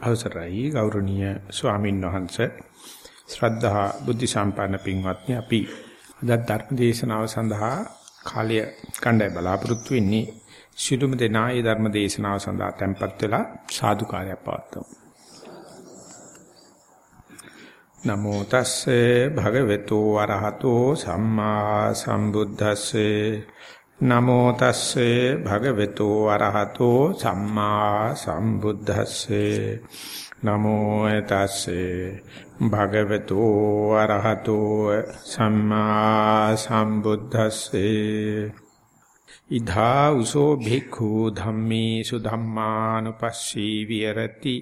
අවසරයි. ගෞරවනීය ස්වාමීන් වහන්සේ ශ්‍රද්ධා බුද්ධ සම්පන්න පින්වත්නි අපි අද ධර්ම දේශනාව සඳහා කාලය කණ්ඩාය බලාපොරොත්තු වෙන්නේ සිළුම දෙනා ඒ ධර්ම දේශනාව සඳහා tempත් වෙලා සාදුකාරයක් පවත්වමු. නමෝ තස්සේ භගවතු වරහතෝ සම්මා සම්බුද්දස්සේ නමෝ තස්සේ භගවතු අරහතෝ සම්මා සම්බුද්දස්සේ. නමෝ තස්සේ භගවතු අරහතෝ සම්මා සම්බුද්දස්සේ. ඉධා උසෝ භික්ඛු ධම්මේසු ධම්මානුපස්සී විරති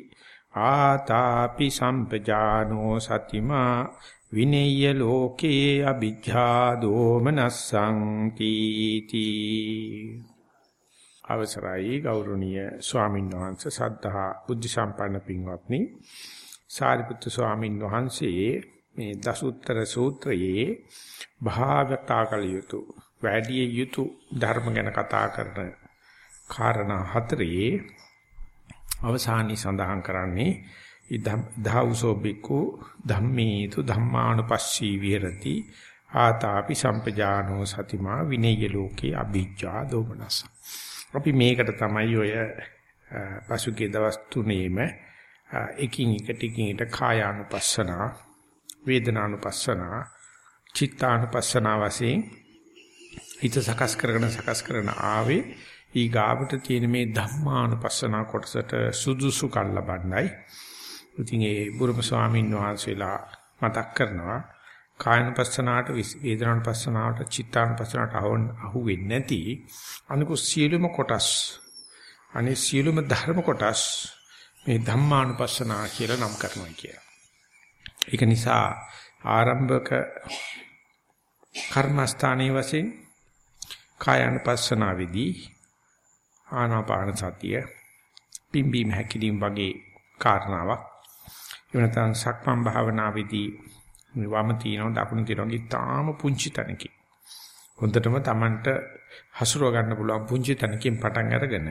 ආතාපි සම්පජානෝ සතිමා විනේය ලෝකේ අ비ජ්ජා දෝමනස්සං කීති. අවසරයි ගෞරවනීය ස්වාමීන් වහන්සේ සද්ධා බුද්ධ සම්පන්න පින්වත්නි. සාරිපුත්තු ස්වාමීන් වහන්සේ මේ දසුත්තර සූත්‍රයේ භාවතා කළ යුතු වැඩි යුතු ධර්ම ගැන කතා කරන කාරණා හතරේ අවසානයේ සඳහන් කරන්නේ ධාවසෝ බිකු ධම්මේතු ධම්මානුපස්සී විහෙරති. ආතාපි සම්පජානෝ සතිමා විනේය ලෝකේ අභිජ්ජා දෝමනස. අපි මේකට තමයි ඔය පසුගිය දවස් තුනේම එකින් එකට එකින් එකට කායානුපස්සනා වේදනානුපස්සනා චිත්තානුපස්සනා වශයෙන් හිත සකස් කරගෙන සකස් කරන ආවේ ඊ ගාවට තියෙන මේ ධම්මානුපස්සනා කොටසට සුදුසු කල් ලබන්නයි. ඉතින් ඒ බුරුම ස්වාමීන් වහන්සේලා මතක් කරනවා කායනපස්සනාවට වේදනානුපස්සනාවට චිත්තානුපස්සනාවට අහු වෙන්නේ නැති අනිකු සියලුම කොටස් අනේ සියලුම ධර්ම කොටස් මේ ධම්මානුපස්සනා කියලා නම් කරනවා කියලා. ඒක නිසා ආරම්භක කර්මස්ථානයේ වශයෙන් කායानुපස්සනාවේදී ආනාපාන සතිය පිම්බීම හැකිලින් වගේ කාරණාවක් එහෙම නැත්නම් සක්මන් භාවනාවේදී වම තියනවා දකුණු තියනවා ගිතාම පුංචි තැනකින්. හොඳටම Tamanට හසුරව ගන්න පුළුවන් පුංචි තැනකින් පටන් අරගෙන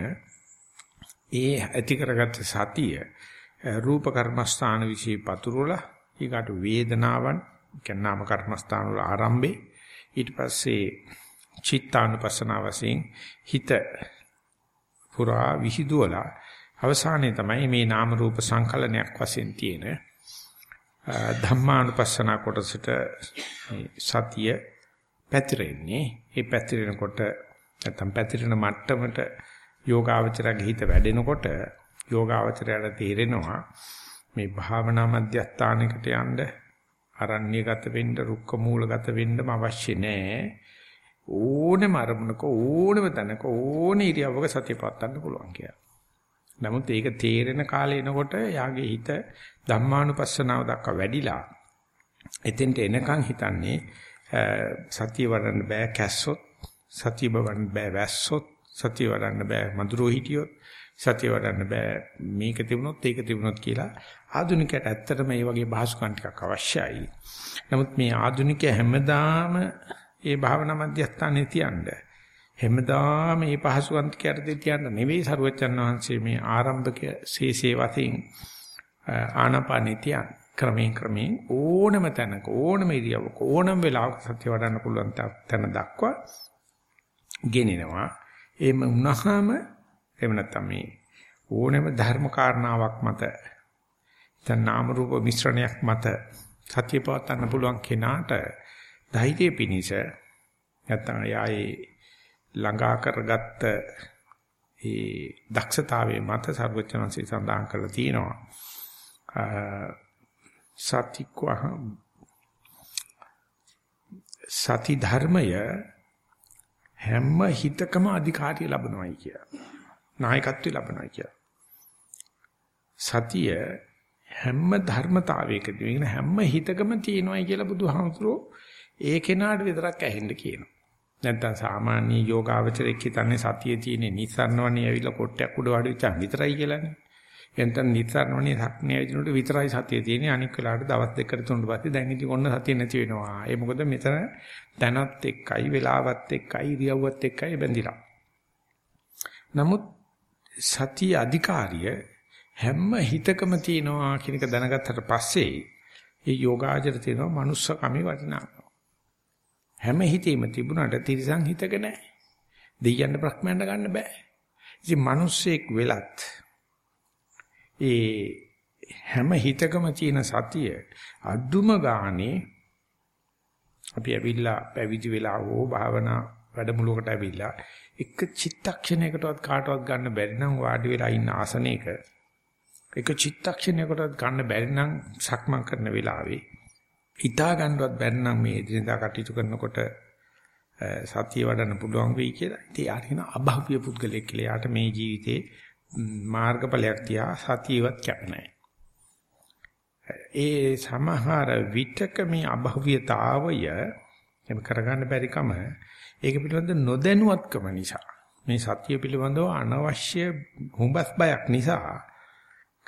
ඒ ඇති කරගත්ත සතිය රූප කර්මස්ථාන વિશે පතුරවලා ඊකට වේදනාවන් කියන නාම කර්මස්ථාන වල ආරම්භේ ඊට පස්සේ චිත්තානුපස්සනාව වශයෙන් හිත පුරා විහිදුවලා අවසානයේ තමයි මේ නාම රූප සංකලනයක් වශයෙන් තියෙන ධම්මානුපස්සන කොටසට සතිය පැතිරෙන්නේ. ඒ පැතිරෙනකොට නැත්තම් පැතිරෙන මට්ටමට යෝගාවචරගේ හිත වැඩෙනකොට යෝගාවචරයට තේරෙනවා මේ භාවනා මධ්‍යස්ථානයකට යන්න අරණ්‍යගත වෙන්න රුක්ක මූලගත වෙන්නම අවශ්‍ය නැහැ. ඕනෙම අරමුණක ඕනෙම තැනක ඕනෙ ඉරියව්වක සතිය පවත්වන්න පුළුවන් කියලා. නමුත් ඒක තේරෙන කාලේ එනකොට යාගේ හිත ධම්මානුපස්සනාව දක්වා වැඩිලා එතෙන්ට එනකන් හිතන්නේ සතිය වඩන්න බෑ කැස්සොත් සතිය වඩන්න බෑ වැස්සොත් සතිය වඩන්න බෑ මధుරෝ හිටියොත් සතිය වඩන්න බෑ මේක තිබුණොත් ඒක තිබුණොත් කියලා ආධුනිකයට ඇත්තටම මේ වගේ භාෂුකම් ටිකක් අවශ්‍යයි. නමුත් මේ ආධුනිකය හැමදාම ඒ භාවනා මධ්‍යස්ථානයේ තියන්නේ හැමදාම මේ පහසුකම් කැරදී තියන්න නෙවෙයි සරුවච්චන් වහන්සේ මේ ආරම්භක ශේෂේ වශයෙන් ආනපානිතිය ක්‍රමයෙන් ක්‍රමයෙන් ඕනම තැනක ඕනම ඉරියව්වක ඕනම වෙලාවක සත්‍ය වඩන්න පුළුවන් තැන දක්වා ගෙනිනවා. එහෙම වුණාම එහෙම නැත්නම් මේ ඕනම ධර්ම කාරණාවක් මත දැන් නාම රූප මිශ්‍රණයක් මත සත්‍ය පවත්වන්න පුළුවන් කෙනාට ධෛර්යය පිනිස නැත්නම් යායේ ළඟා කරගත්ත ඒ දක්ෂතාවයේ මත සර්වචනන්සේ සඳහන් කරලා තියෙනවා. සතික්ව සති ධර්මය හැම හිතකම අධිකාරිය ලැබනවායි කිය. නායකත්වය ලැබනවායි කිය. සතිය හැම ධර්මතාවයකදී හැම හිතකම තියෙනවායි කියලා බුදුහාමුදුරෝ ඒ කෙනාට විතරක් ඇහෙන්න කියනවා. නැත්නම් සාමාන්‍ය යෝගාවචරයක් හිතන්නේ සතියේ තියෙන නිස්සාරණවණේ ඇවිල්ලා කොට්ටයක් උඩ වාඩි වෙච්චා විතරයි කියලානේ. එතන නිස්සාරණවණේ සක්නේ ඇවිදිනකොට විතරයි සතියේ තියෙන්නේ අනික් වෙලාවට දවස් දෙකකට තුනට පස්සේ දැන් ඉතින් ඔන්න සතිය නැති වෙනවා. ඒ මොකද මෙතන දැනත් එක්කයි වෙලාවත් එක්කයි ඉරියව්වත් එක්කයි බැඳිලා. නමුත් සතිය අධිකාරිය හැම හිතකම තියෙනවා කියන එක දැනගත්තට පස්සේ ඒ යෝගාචර තියෙනවා manussකමේ වටිනාකම. හැම හිතේම තිබුණාට තිරසං හිතක නැහැ. දෙයයන් ප්‍රඥාණ්ඩ ගන්න බෑ. ඉතින් මිනිස්සෙක් වෙලත් ඒ හැම හිතකම තියෙන සතිය අදුම ගානේ අපි ඇවිල්ලා පැවිදි වෙලා හෝ භාවනා වැඩමුළුවකට ඇවිල්ලා එක චිත්තක්ෂණයකටවත් කාටවත් ගන්න බැරි නම් වාඩි වෙලා ඉන්න ආසනයක එක චිත්තක්ෂණයකටවත් ගන්න බැරි නම් සක්මන් කරන වෙලාවේ හිතා ගන්නවත් බැරි නම් මේ එදිනදා කටයුතු කරනකොට සතිය වඩන්න පුළුවන් වෙයි කියලා. ඉතින් යාට කියන අභව්‍ය පුද්ගලෙක් කියලා. යාට මේ ජීවිතේ මාර්ගඵලයක් තියා සතියවත් කැප නැහැ. ඒ සමහර විතක මේ අභව්‍යතාවය එම කරගන්න බැරිකම ඒක පිළිබඳ නොදැනුවත්කම නිසා මේ සත්‍ය පිළිබඳව අනවශ්‍ය හුඹස් බයක් නිසා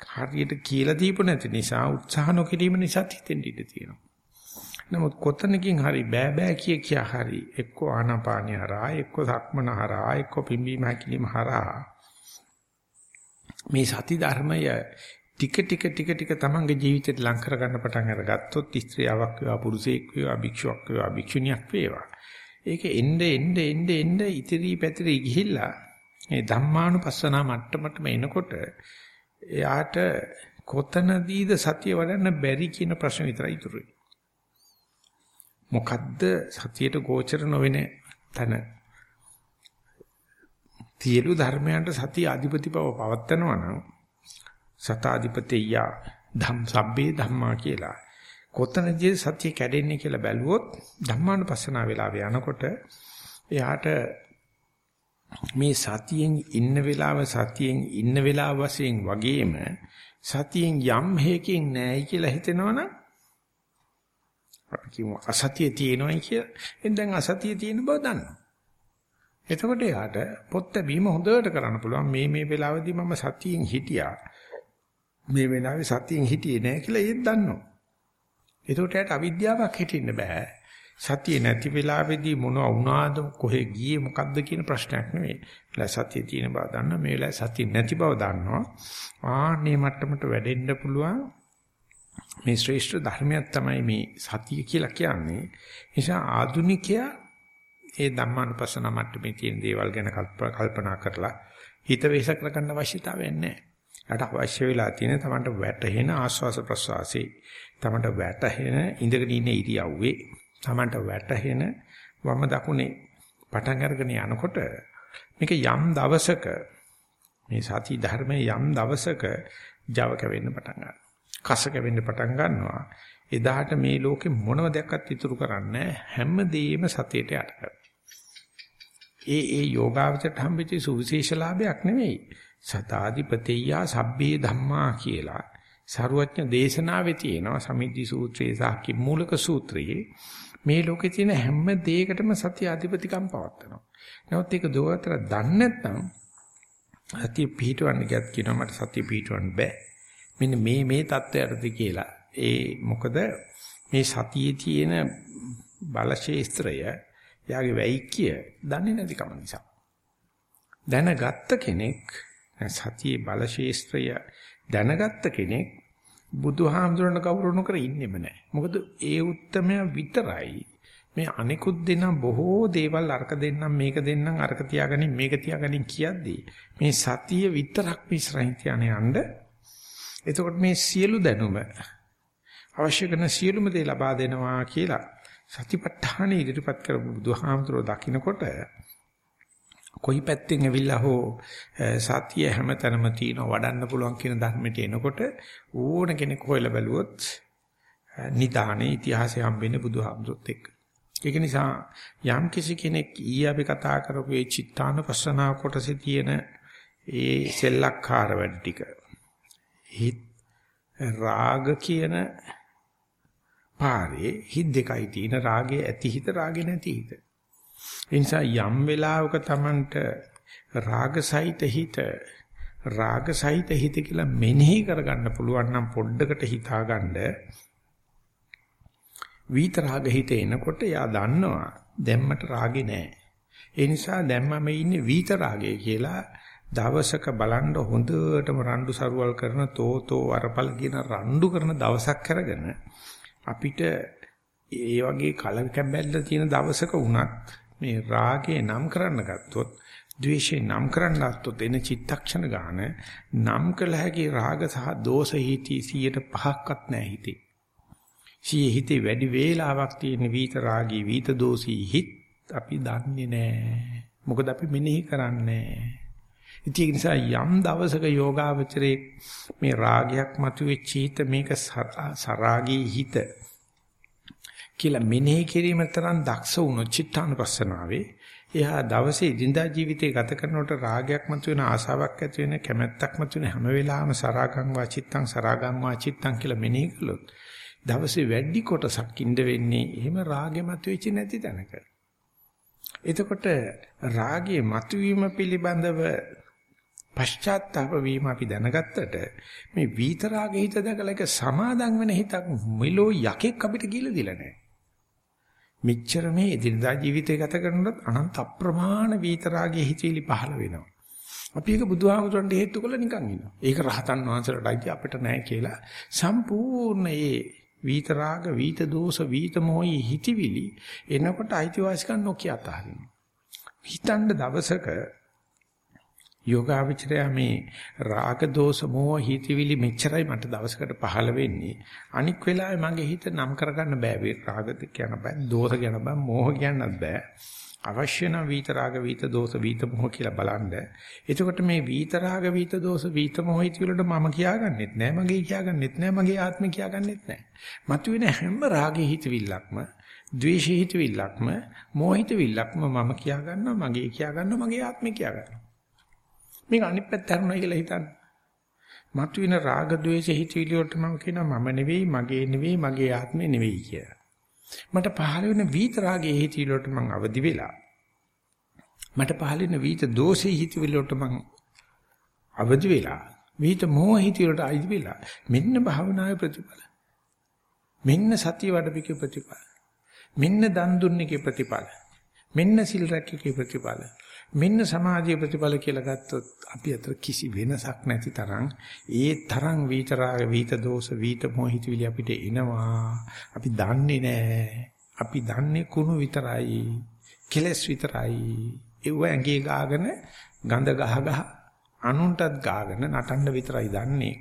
හරියට කියලා දීපු නැති නිසා උත්සාහ නොකිරීම නිසා හිතෙන් ඉඳී තියෙනවා. නමුත් කොතනකින් හරි බෑ බෑ කිය කියා හරි එක්ක ආනාපානිය හරහා එක්ක සක්මන හරහා එක්ක පිම්බීම හැකිලිම හරහා මේ සති ධර්මය ටික ටික ටික ටික තමන්ගේ ජීවිතේට ලං කර ගන්න පටන් අරගත්තොත් ස්ත්‍රියාවක් වේවා පුරුෂයෙක් වේවා භික්ෂුවක් වේවා භික්ෂුණියක් වේවා. ඒක එnde එnde එnde එnde ඉතිරි පැතිරි ගිහිල්ලා මේ ධම්මානුපස්සනා මට්ටමටම එනකොට එයාට කොතනදීද සතිය වඩන්න බැරි කියන ප්‍රශ්න විතරයි ඉතුරු මොකද්ද සතියට ගෝචර නොවන තන? සියලු ධර්මයන්ට සතිය අධිපති බව පවත්නවා නම් සතාධිපතිය ධම් සබ්බේ ධම්මා කියලා. කොතනදී සතිය කැඩෙන්නේ කියලා බැලුවොත් ධම්මානුපස්සනා වෙලාව යනකොට එයාට මේ සතියෙන් ඉන්න වෙලාව සතියෙන් ඉන්න වෙලාව වශයෙන් වගේම සතියෙන් යම් හේකින් නැහැ කියලා හිතෙනවනම් අපි කියමු අසතිය තියෙනවයි කියලා. එන් දැන් අසතිය තියෙන බව දන්නවා. එතකොට යාට පොත් බැීම හොඳට කරන්න පුළුවන් මේ මේ වෙලාවදී මම සතියෙන් හිටියා. මේ වෙලාවේ සතියෙන් හිටියේ නෑ කියලා ඒත් දන්නවා. එතකොට යාට අවිද්‍යාවක් හිටින්න බෑ. සතිය නැති වෙලාවේදී මොනවා වුණාද කොහෙ ගියේ මොකද්ද කියන ප්‍රශ්නයක් නෙවෙයි. ඒලා සතිය තියෙන බව දන්නවා මේ වෙලාවේ සතිය නැති බව දන්නවා. ආන්නේ මට්ටමට වැඩෙන්න පුළුවන් මේ ශ්‍රේෂ්ඨ ධර්මයක් තමයි මේ සතිය කියලා කියන්නේ. නිසා ආදුනිකයා ඒ ධම්මානුපස්සන මට්ටමේ තියෙන දේවල් ගැන කල්පනා කරලා හිත වෙහෙස කරගන්න අවශ්‍යතාවයක් නැහැ. යට අවශ්‍ය වෙලා තියෙන තමන්ට වැටහෙන ආස්වාස ප්‍රසවාසී තමන්ට වැටහෙන ඉඳගෙන ඉන්න ඉරියව්වේ තමන්ට වැටහෙන වම දකුණේ පටන් අරගෙන යනකොට මේක යම් දවසක මේ සති ධර්මයේ යම් දවසක Java කැවෙන්න පටන් ගන්නවා. කස කැවෙන්න පටන් ගන්නවා. එදාට මේ ලෝකෙ මොනව දැක්කත් ඉතුරු කරන්නේ හැමදේම සතියට යට ඒ ඒ යෝගාවචරයට හම්බෙච්ච සුවිශේෂ ලාභයක් නෙවෙයි. සතාදිපතේයා සබ්බේ ධම්මා කියලා. සරුවඥ දේශනාවේ තියෙනවා සමිද්ධි සූත්‍රයේ සහ කිම්මූලක සූත්‍රයේ මේ ලෝකේ තියෙන හැම දෙයකටම සත්‍ය අධිපතිකම් පවත්නවා. නමුත් ඒක දෝතර දන්නේ නැත්නම් සත්‍ය පිහිටවන්න ගියත් කියනවා මට සත්‍ය පිහිටවන්න බෑ. මෙන්න මේ මේ தත්වයටද කියලා. ඒ මොකද මේ සතියේ තියෙන බලශේස්ත්‍රය යාගේ වැයික්‍ය දන්නේ නැතිකම නිසා. දැනගත්ත කෙනෙක් සතියේ බලශේස්ත්‍රය දැනගත්ත කෙනෙක් බුදුහාමුදුරන කවුරු නොකර ඉන්නෙම නැහැ. මොකද ඒ උත්තරමයා විතරයි මේ අනිකුත් දෙන බොහෝ දේවල් අරක දෙන්නම් මේක දෙන්නම් අරක තියාගනින් මේක තියාගනින් කියද්දී මේ සතිය විතරක් විශ්රහිත යන යන්න එතකොට මේ සියලු දැනුම අවශ්‍ය කරන සියලුම දේ ලබා දෙනවා කියලා සතිපට්ඨාන ඉදිරිපත් කරපු බුදුහාමුදුරුවෝ දකින්නකොට කොයි පැත්තෙන් ඇවිල්ලා හෝ සතිය හැමතැනම තියෙන වඩන්න පුළුවන් කියන ධර්මයට එනකොට ඕන කෙනෙක් හොයලා බැලුවොත් නිදානේ ඉතිහාසය හම්බෙන්නේ බුදුහාමුදුරුවොත් එක්ක. ඒක නිසා යම් කිසි කෙනෙක් ඊ අපි කතා කරපු ඒ චිත්තානුපස්සනාව කොටසේ තියෙන ඒ සෙල්ලක්කාර වැඩ ටික හිත රාග කියන පාරේ හිත දෙකයි තියෙන රාගයේ ඇති හිත රාගේ නැති හිත. ඒ නිසා යම් වෙලාවක Tamanට රාගසහිත හිත රාගසහිත හිත කියලා මෙනෙහි කරගන්න පුළුවන් නම් පොඩ්ඩකට හිතාගන්න විත රාග හිත එනකොට යා දන්නවා දැම්මට රාගේ නැහැ. ඒ නිසා දැන් මම ඉන්නේ විත රාගයේ කියලා දවසක බලන්න හොඳටම රණ්ඩු සරුවල් කරන තෝතෝ වරපල් කියන රණ්ඩු කරන දවසක් කරගෙන අපිට ඒ වගේ කල කැබැල්ල තියෙන දවසක වුණත් මේ රාගේ නම් කරන්න ගත්තොත් ද්වේෂේ නම් කරන්න ගත්තොත් එන චිත්තක්ෂණ ගාන නම් කළ හැකි රාග සහ දෝෂ හිති 105ක්වත් නැහැ හිතේ. සිය හිතේ වැඩි වේලාවක් තියෙන විත රාගී විත දෝෂී හිත අපි දන්නේ නැහැ. මොකද අපි මෙනෙහි කරන්නේ නැහැ. ඉතින් ඒ නිසා යම් දවසක යෝගාවචරයේ මේ රාගයක් මතුවෙච්ච හිත මේක සරාගී හිත කියලා මෙනෙහි කිරීම තරම් දක්ෂ වුණොත් චිත්තානුපස්සනාවේ එයා දවසේ දිනදා ජීවිතේ ගත කරනකොට රාගයක් මතුවෙන ආසාවක් ඇති වෙන කැමැත්තක් මතුවෙන හැම වෙලාවෙම සරාගං වාචිත්තං සරාගං වාචිත්තං කියලා මෙනෙහි කළොත් දවසේ වැඩි කොටසක් ඉඳ වෙන්නේ එහෙම රාගෙ මතුවෙච්ච නැති තැනක. එතකොට රාගයේ මතුවීම පිළිබඳව පශ්චාත්තාප වීම අපි දැනගත්තට මේ විතරාගේ හිත දැකලා එක සමාදම් වෙන හිතක් මෙලෝ යකෙක් අපිට කියලා දිලා නැහැ. මෙච්චර මේ එදිනදා ජීවිතය ගත කරනකොට අනන්ත අප්‍රමාණ විතරාගේ හිතවිලි පහළ වෙනවා. අපි ඒක බුදුහාමුදුරන්ට හේතු කළා නිකන් ඉන්නවා. ඒක රහතන් වහන්සේලාටයි අපිට නැහැ කියලා සම්පූර්ණ ඒ විතරාග, විත දෝෂ, විත මොහි හිතවිලි එනකොට අයිතිවාසිකම් නොකිය අතහරිනවා. හිතන්න දවසක යෝගාවචරය මේ රාග දෝෂ මොහ හිතවිලි මෙච්චරයි මට දවසකට පහළ වෙන්නේ. අනික් වෙලාවේ මගේ හිත නම් කරගන්න බෑ. වේ රාගද කියන බෑ දෝෂ කියන බෑ මොහ කියන්නත් බෑ. අවශ්‍ය නම් විත රාග විත දෝෂ විත මොහ කියලා බලන්න. එතකොට මේ විත රාග විත දෝෂ විත මොහ හිතවිලට මම කියාගන්නෙත් නෑ මගේ කියාගන්නෙත් නෑ මගේ ආත්මය කියාගන්නෙත් නෑ. මතුවෙන හැම රාගේ හිතවිල්ලක්ම ද්වේෂී හිතවිල්ලක්ම මොහ හිතවිල්ලක්ම මම කියාගන්නවා මගේ කියාගන්නවා මගේ ආත්මය කියාගන්නවා. මේක අනිත් පැත්ත හරුණා කියලා හිතන්න. මතුවෙන රාග ద్వේෂ හිතවිලි වලට මම කියනවා මම නෙවෙයි, මගේ නෙවෙයි, මගේ ආත්මේ නෙවෙයි කියලා. මට පහළ වෙන වීත රාගයේ හිතවිලි වලට මම අවදි වෙලා. මට පහළ වෙන වීත දෝෂේ හිතවිලි වලට මම අවදි වෙලා. වීත මොහ හිතවිලි වලට අවදි වෙලා. මෙන්න භාවනාවේ ප්‍රතිඵල. මෙන්න සතිය වඩපිකේ ප්‍රතිඵල. මෙන්න දන් දුන්නේකේ ප්‍රතිඵල. මෙන්න සිල් රැක්කේ ප්‍රතිඵල. මෙන්න සමාධිය ප්‍රතිඵල කියලා ගත්තොත් අපි අතර කිසි වෙනසක් නැති තරම් ඒ තරම් විතරාග විත දෝෂ විත මොහිත විලි අපිට එනවා. අපි දන්නේ නැහැ අපි දන්නේ කුණු විතරයි කෙලස් විතරයි. ඒව ඇඟේ ගාගෙන ගඳ ගහ ගහ අනුන්ටත් ගාගෙන නටන්න විතරයි දන්නේ.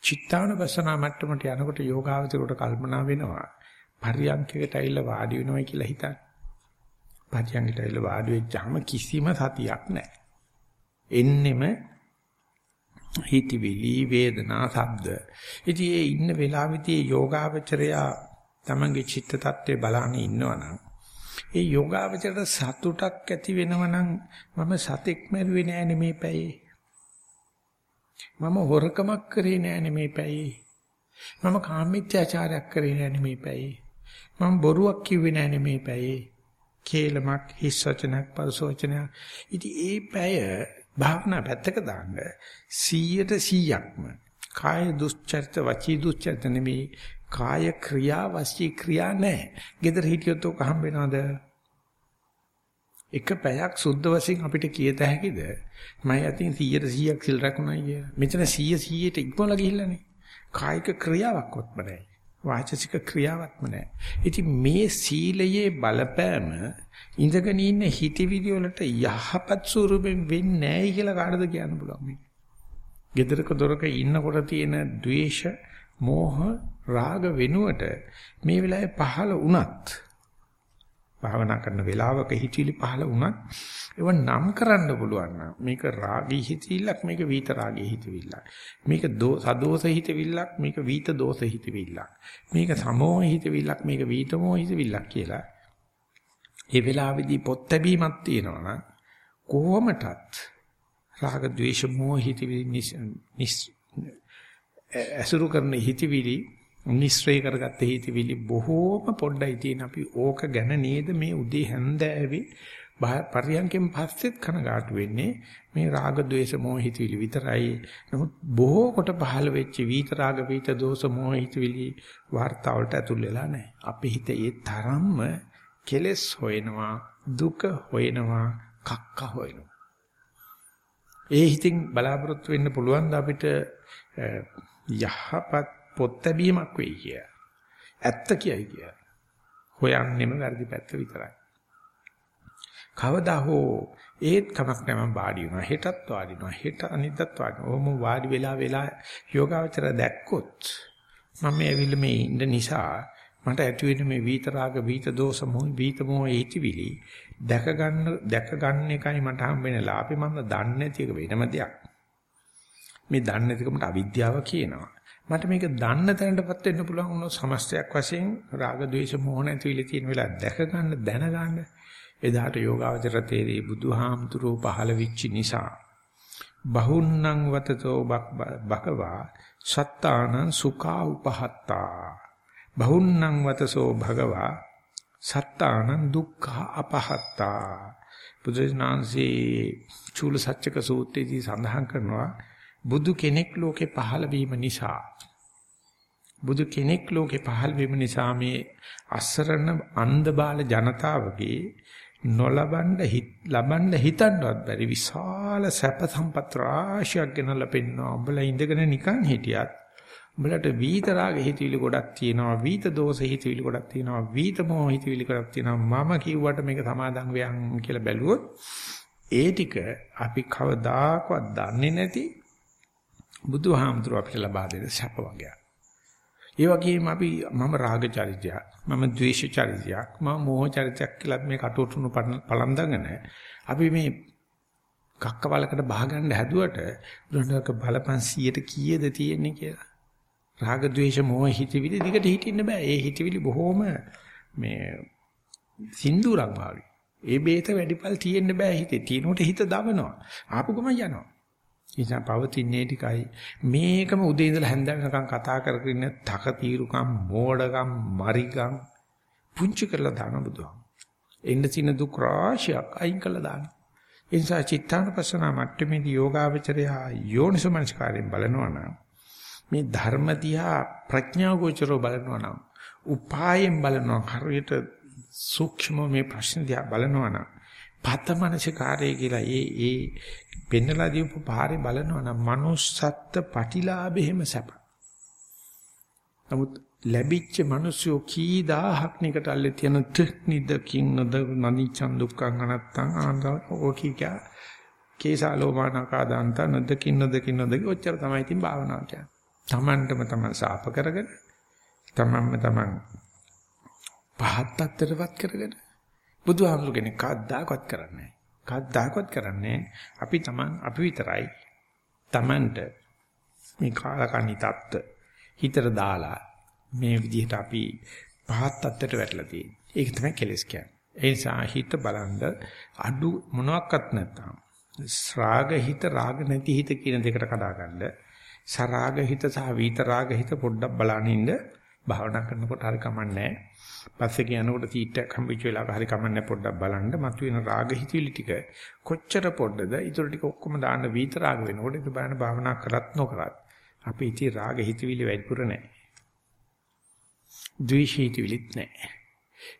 චිත්තානුපස්සනා මට්ටමට යනකොට යෝගාවචරයට කල්පනා වෙනවා. පරියන්කයට ඇවිල්ලා වාඩි වෙනවා කියලා හිතන්න. පරියන්ගට ඇවිල්ලා වාඩි වෙච්චාම කිසිම සතියක් නැහැ. එන්නෙම හිතවිලි වේදනා ශබ්ද. ඉතින් ඒ ඉන්න වෙලාවෙදී යෝගාවචරයා තමන්ගේ චිත්ත tattve බලන්න ඉන්නවනම් ඒ යෝගාවචරයට සතුටක් ඇති වෙනවනම් මම සතෙක් මැරුවේ නෑනේ මේ පැයේ. මම හොරකමක් කරේ නෑනේ මේ පැයේ. මම කාමීත්‍යාචාරයක් කරේ නෑනේ මේ පැයේ. මම බොරුවක් කිව්වේ නෑනේ මේ පැයේ. කේලමක් හිස් වචනයක් පරස වචනයක්. ඉතින් ඒ පැය භාවනා පැත්තක දාන්න 100ට 100ක්ම කාය දුස්චරිත වචී දුස්චරිත නෙමෙයි කාය ක්‍රියා වචී ක්‍රියා නැහැ. gedara හිටියොත් ඔක හම්බ වෙනවද? එක පැයක් සුද්ධ වශයෙන් අපිට කියත හැකිද? මම අතින් 100ට 100ක් සිල් රැකුණා කිය. මෙතන 100 100ට ඉක්මවලා ගිහිල්ලානේ. කායික ක්‍රියාවක්වත් නැහැ. වාචසික ක්‍රියාවක්ම නැහැ. ඉතින් මේ සීලයේ බලපෑම ඉඳගෙන ඉන්න හිතවිලි වලට යහපත් ස්වරූපෙන් වෙන්නේ නැහැ කියලා කාටද කියන්න පුළුවන් මේ. gedaraක දොරක ඉන්නකොට තියෙන ද්වේෂ, මෝහ, රාග වෙනුවට මේ වෙලාවේ පහළ වුණත් භාවනා කරන වෙලාවක හිතවිලි පහළ වුණත් ඒව නම් කරන්න පුළුවන් නම් මේක රාගී හිතවිල්ලක් මේක වීත රාගී හිතවිල්ලක්. මේක සදෝෂ හිතවිල්ලක් මේක වීත දෝෂ හිතවිල්ලක්. මේක සමෝහ හිතවිල්ලක් මේක වීතමෝහ හිතවිල්ලක් කියලා ඒ වෙලාවේදී පොත් ලැබීමක් තියෙනවා නම් කොහොමටත් රාග ద్వේෂ මෝහ හිතවිලි අසුරු කරන හිතවිලි මිශ්‍රය කරගත්ත හිතවිලි බොහෝම පොඩ්ඩයි තියෙන අපි. ඕක ගැන නේද මේ උදේ හැන්දෑවේ පරියන්කෙන් පස්සෙත් කනගාටු වෙන්නේ. මේ රාග ద్వේෂ මොහ හිතවිලි විතරයි. නමුත් බොහෝ කොට පහළ වෙච්ච විතරාග පිට දෝෂ මොහ හිතවිලි වார்த்தාවට ඇතුල් වෙලා නැහැ. අපේ හිත ඒ තරම්ම කෙලස් හොයනවා දුක හොයනවා කක්ක හොයනවා. ඒ හිතින් බලාපොරොත්තු වෙන්න පුළුවන් අපිට යහපත් පොත් ලැබීමක් වෙයි කිය. ඇත්ත කියයි කිය. හොයන්නෙම වැරදි පැත්ත විතරයි. කවදා හෝ ඒත් කමක් නැහැ මම වාඩි වෙනවා හෙටත් වාඩි වෙනවා හෙට අනිද්දත් වාඩි වෙනවා ඔහොම වාඩි වෙලා වෙලා යෝගාවචර දැක්කොත් මම මේ ඇවිල්ලා මේ ඉන්න නිසා මට ඇති වෙන මේ විත රාග විත දෝෂ මොහ විත මොහ හිතවිලි දැක ගන්න දැක ගන්න එකයි මට හම් වෙන ලාභේ මම දන්නේ නැති එක වෙනම දෙයක් මේ දන්නේ නැතිකමට අවිද්‍යාව කියනවා මට මේක දන්න තැනටපත් වෙන්න පුළුවන් වුණොත් සමස්තයක් වශයෙන් රාග ద్వේෂ මොහ නැතිවිලි තියෙන වෙලාව දැක ගන්න දැන ගන්න. එදාට යෝගාවචර තේරී බුදුහාමුදුරුව පහළ වෙච්ච නිසා. බහුන්නං වතතෝ බකවා සත්තානං සුඛා උපහත්තා. බහුන්නං වතසෝ භගවා සත්තානං දුක්ඛ අපහත්තා. බුදුසනාංශේ චූල සත්‍යක සූත්‍රයේදී සඳහන් කරනවා බුදු කෙනෙක් ලෝකේ පහළ වීම නිසා බුදු කෙනෙක් ලෝකේ පහළ වීම නිසා මේ අසරණ අන්ධ බාල ජනතාවගේ නොලබන්න හිත ලබන්න හිතන්නවත් බැරි විශාල සැප සම්පත් රාශියක් ගෙනල්ලා පෙන්නවා. උඹලා ඉඳගෙන නිකන් හිටියත් උඹලට වීත රාග හිතවිලි ගොඩක් තියෙනවා. වීත දෝෂ හිතවිලි ගොඩක් තියෙනවා. වීත මොහ හිතවිලි ගොඩක් තියෙනවා. මම කිව්වට මේක සමාදන් වෙයන් කියලා බැලුවොත් ඒ ටික අපි කවදාකවත් දන්නේ නැති බුදුහාමුදුරුව අපිට ලබා දෙන සැප වර්ගයක්. ඒ වගේම අපි මම රාග චරිතයක්, මම ද්වේෂ චරිතයක්, මම මෝහ චරිතයක් කියලා මේ කටුතුණු පලන්දාගෙන අපි මේ කක්කවලකට බහගන්න හැදුවට බුදුන්වහන්සේ බලපන් 100ට කීයද තියෙන්නේ කියලා. රාග ද්වේෂ මෝහ හිතවිලි දිගට හිටින්න බෑ. ඒ හිතවිලි බොහොම මේ සින්දුරක් වගේ. ඒ බේත වැඩිපල් තියෙන්න බෑ හිතේ. තියෙනකොට හිත දවනවා. ආපු ගමන් යනවා. නිසා පවතින්නේ ටිකයි. මේකම උදේ ඉඳලා හැන්ද වෙනකන් කතා කරගෙන තක తీරුකම් මෝඩකම් මරිකම් පුංචි කරලා දාන බුදුහාම. එන්න තියෙන දුක් රාශියක් අයින් කළා දාන. ඒ නිසා චිත්තානුපස්සන මට්ටමේදී යෝගාවචරය යෝනිසමනස්කාරයෙන් බලනවා නම් මේ ධර්ම දිහා ප්‍රඥා ගෝචරව බලනවා නම් උපායෙන් බලනවා හරියට සූක්ෂම මේ ප්‍රශ්න දිහා බලනවා නම් පතමනසිකාරය කියලා ඒ ඒ පෙන්නලා දීපු පාරේ බලනවා නම් manussත්ත්ව පටිලාභෙම සැප. නමුත් ලැබිච්ච මිනිස්සු කී දහහක් නිකට අල්ලේ තියෙන නිදකින් නද නනිච්ඡන් දුක්ඛං අනත්තං ආන්දව ඕකීක කේසාලෝමානකා දාන්ත නදකින් නදකින් නදක ඔච්චර තමයි තින් භාවනාව කියන්නේ. Tamanටම තමන් සාප කරගෙන තමන්ම තමන් පහත් තත්ත්වයටපත් කරගෙන බුදුහාමුදුර කෙනෙක් කවදාකවත් කරන්නේ නැහැ. කවදාකවත් කරන්නේ අපි Taman අපි විතරයි Tamanට මේ කාලකණි தත්ත හිතට දාලා මේ විදිහට අපි පහත් තත්ත්වයට වැටලා තියෙන්නේ. ඒක තමයි කෙලස් කියන්නේ. ඒ නිසා හිත බලන්ද අඩු මොනවත් නැත්නම් ශ්‍රාග හිත රාග නැති හිත කියන දෙකට කඩා ගන්න. සරාග හිත සහ විත රාග හිත පොඩ්ඩක් බලන්න ඉන්න භාවනා කරනකොට හරි කමන්නේ පස්සේ කියනකොට තීට්ටක් හම්බෙච්ච වෙලාවක හරි කමන්නේ පොඩ්ඩක් බලන්න. මතුවෙන රාග හිතිවිලි ටික කොච්චර පොඩ්ඩද? ඊටු ටික ඔක්කොම දාන්න වීත රාග වෙනකොට ඒක බලන්න භාවනා කරත් නොකරත්. අපි ඉති රාග හිතිවිලි වැඩිපුර නැහැ ද්වේෂ හිතිවිලිත් නැහැ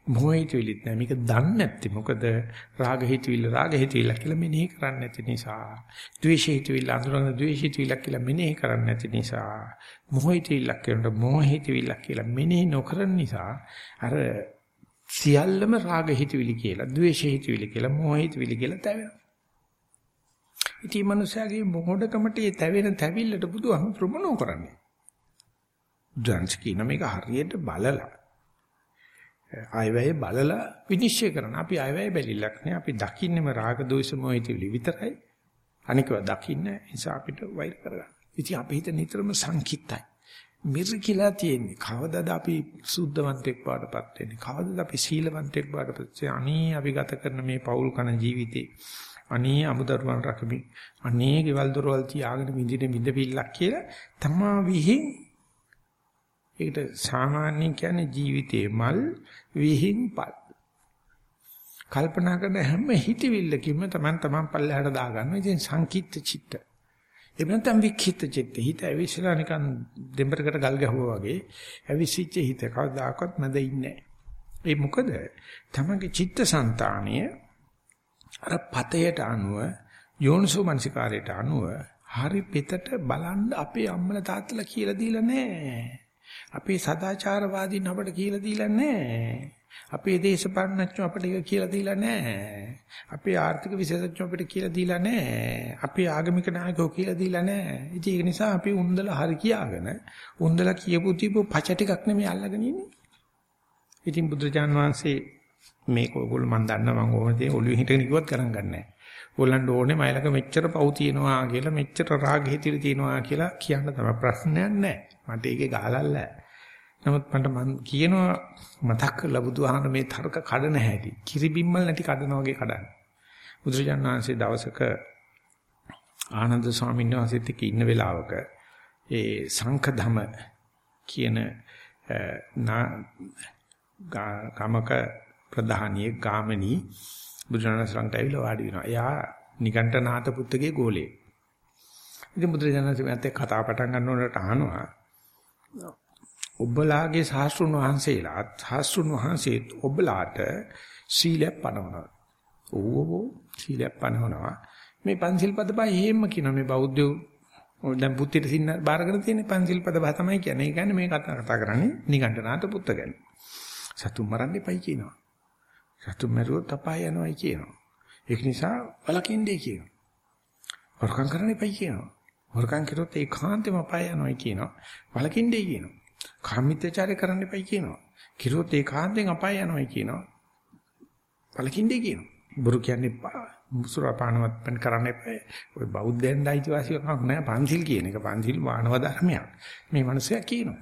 මොහ හිතවිලිත් නැහැ. මේක දන්නේ නැත්තේ මොකද රාග හිතවිල්ල රාග හිතවිල්ල කියලා මෙනෙහි කරන්නේ නැති නිසා. ද්වේෂ හිතවිල්ල අඳුරන ද්වේෂ හිතවිල්ල කියලා මෙනෙහි කරන්නේ නැති නිසා. මොහ හිතවිල්ල කියනකොට මොහ හිතවිල්ල කියලා මෙනෙහි නොකරන නිසා අර සියල්ලම රාග හිතවිලි කියලා, ද්වේෂ හිතවිලි කියලා, මොහ හිතවිලි කියලා තැවෙනවා. ඉතින් මනුස්සයාගේ මොහොඩකමට ඒ තැවෙන තැවිල්ලට බුදුහාමුදුරු මොනෝ කරන්නේ? ජාන්ස් කියන මේක හරියට බලලා ආයවැය බලලා විනිශ්චය කරන. අපි ආයවැය බැලිලක් නෑ. අපි දකින්නේම රාග දෝෂ මොහිතවිලි විතරයි. අනිකව දකින්නේ නිසා අපිට වෛර කරගන්න. ඉතින් අපි හිත නිතරම සංකිටයි. මිරිකිලා තියෙන්නේ. කවදද අපි සුද්ධවන්තෙක් බවටපත් වෙන්නේ? කවදද අපි සීලවන්තෙක් බවටපත් වෙන්නේ? අනේ අපි ගත කරන මේ පෞල් කන ජීවිතේ අනේ අමුදරුවන් රකමි අනේ ගෙවල් දොරවල් තියාගෙන විඳින විඳපිල්ලක් කියලා තමා විහිං ඒකට සාමාන්‍යයෙන් කියන්නේ ජීවිතේ මල් විහිං පල්. කල්පනා කරන හැම හිතවිල්ලකින්ම Taman Taman පල්ලෙහාට දා ගන්නවා. ඉතින් සංකීර්ත චිත්ත. එහෙම නැත්නම් වික්ෂිත චිත්ත. හිත ඇවිස්සලා නිකන් දෙඹරකට ගල් ගැහුවා වගේ ඇවිස්සිච්ච හිත කවදාකවත් නැද ඉන්නේ ඒ මොකද? තමගේ චිත්තසංතානීය අර පතයට අනුව යෝනිසෝ මනසිකාරයට අනුව හරි පිටට බලන්න අපේ අම්මලා තාත්තලා කියලා දීලා නැහැ. අපේ සදාචාරවාදීන් අපට කියලා දීලා නැහැ. අපේ දේශපාලනඥයෝ අපිට ඒක කියලා දීලා නැහැ. අපේ ආර්ථික විශේෂඥයෝ අපිට කියලා දීලා නැහැ. අපේ ආගමික නායකයෝ කියලා දීලා නැහැ. ඉතින් ඒක නිසා අපි උන්දලා හරි කියාගෙන උන්දලා කියපු තිබු පච ටිකක් නෙමෙයි අල්ලගෙන ඉන්නේ. ඉතින් බුදුරජාන් වහන්සේ මේක ඔයගොල්ලෝ මම දන්නවා මම ඕනේ දේ ඔළුවේ හිටගෙන කිව්වත් ගණන් ගන්නෑ. ඕගොල්ලන්ට ඕනේ මයිලක මෙච්චර පව් තියෙනවා කියලා මෙච්චර රාග හිතිරි තියෙනවා කියලා කියන්න තමයි ප්‍රශ්නයක් නැහැ. මට ඒකේ ගහලල්ලා. නමුත් මට මම කියනවා මතක් කරලා බුදුහාමර මේ තර්ක කඩන හැටි. කිරිබිම්මල් නැටි කඩන වගේ කඩන. බුදුරජාණන් වහන්සේ දවසක ආනන්ද ස්වාමීන් වහන්සේත් එක්ක ඉන්න වෙලාවක ඒ සංඛධම කියන ගමක ප්‍රධානියේ ගාමණී බුදුරජාණන් ශ්‍රන්ට ඇවිල්ලා වාඩි වෙනවා. එයා නිකණ්ඨනාත පුත්තගේ ගෝලේ. ඉතින් බුදුරජාණන් ශ්‍රන්ට කතා පටන් ගන්නකොට අහනවා ඔබලාගේ සාස්ෘණ වහන්සේලාත් සාස්ෘණ වහන්සේත් ඔබලාට සීලයක් පනවනවා. ඕව සීලයක් පනවනවා. මේ පන්සිල් පද පහ හේම කියන මේ බෞද්ධ දැන් පුත්තිට සින්න බාරගෙන තියෙන පන්සිල් පද පහ තමයි කියන්නේ. ඒ කියන්නේ මේ කතා කතා කරන්නේ නිගණ්ඨනාත පුත්ත ගැන. සතුන් මරන්න එපයි කියනවා. සතුන් මරුවොත් අපාය යනවායි කියනවා. ඒක නිසා වලකින්නේ කියනවා. හොරකම් කරන්න එපයි කියනවා. හොරකම් කරොත් ඒකාන්තෙම අපාය යනවායි කියනවා. වලකින්නේ කියනවා. කාමීත්‍යචාරය කරන්න එපයි කියනවා. කිරුවොත් ඒකාන්තෙන් අපාය යනවායි කියනවා. වලකින්නේ කියනවා. බුරු කියන්නේ මුසුරපානවත් පෙන් කරන්න එපා. ඔය බෞද්ධයන් දයිතිවාසිකමක් නෑ පන්සිල් කියන එක. පන්සිල් මානව ධර්මයක්. මේ මිනිසයා කියනවා.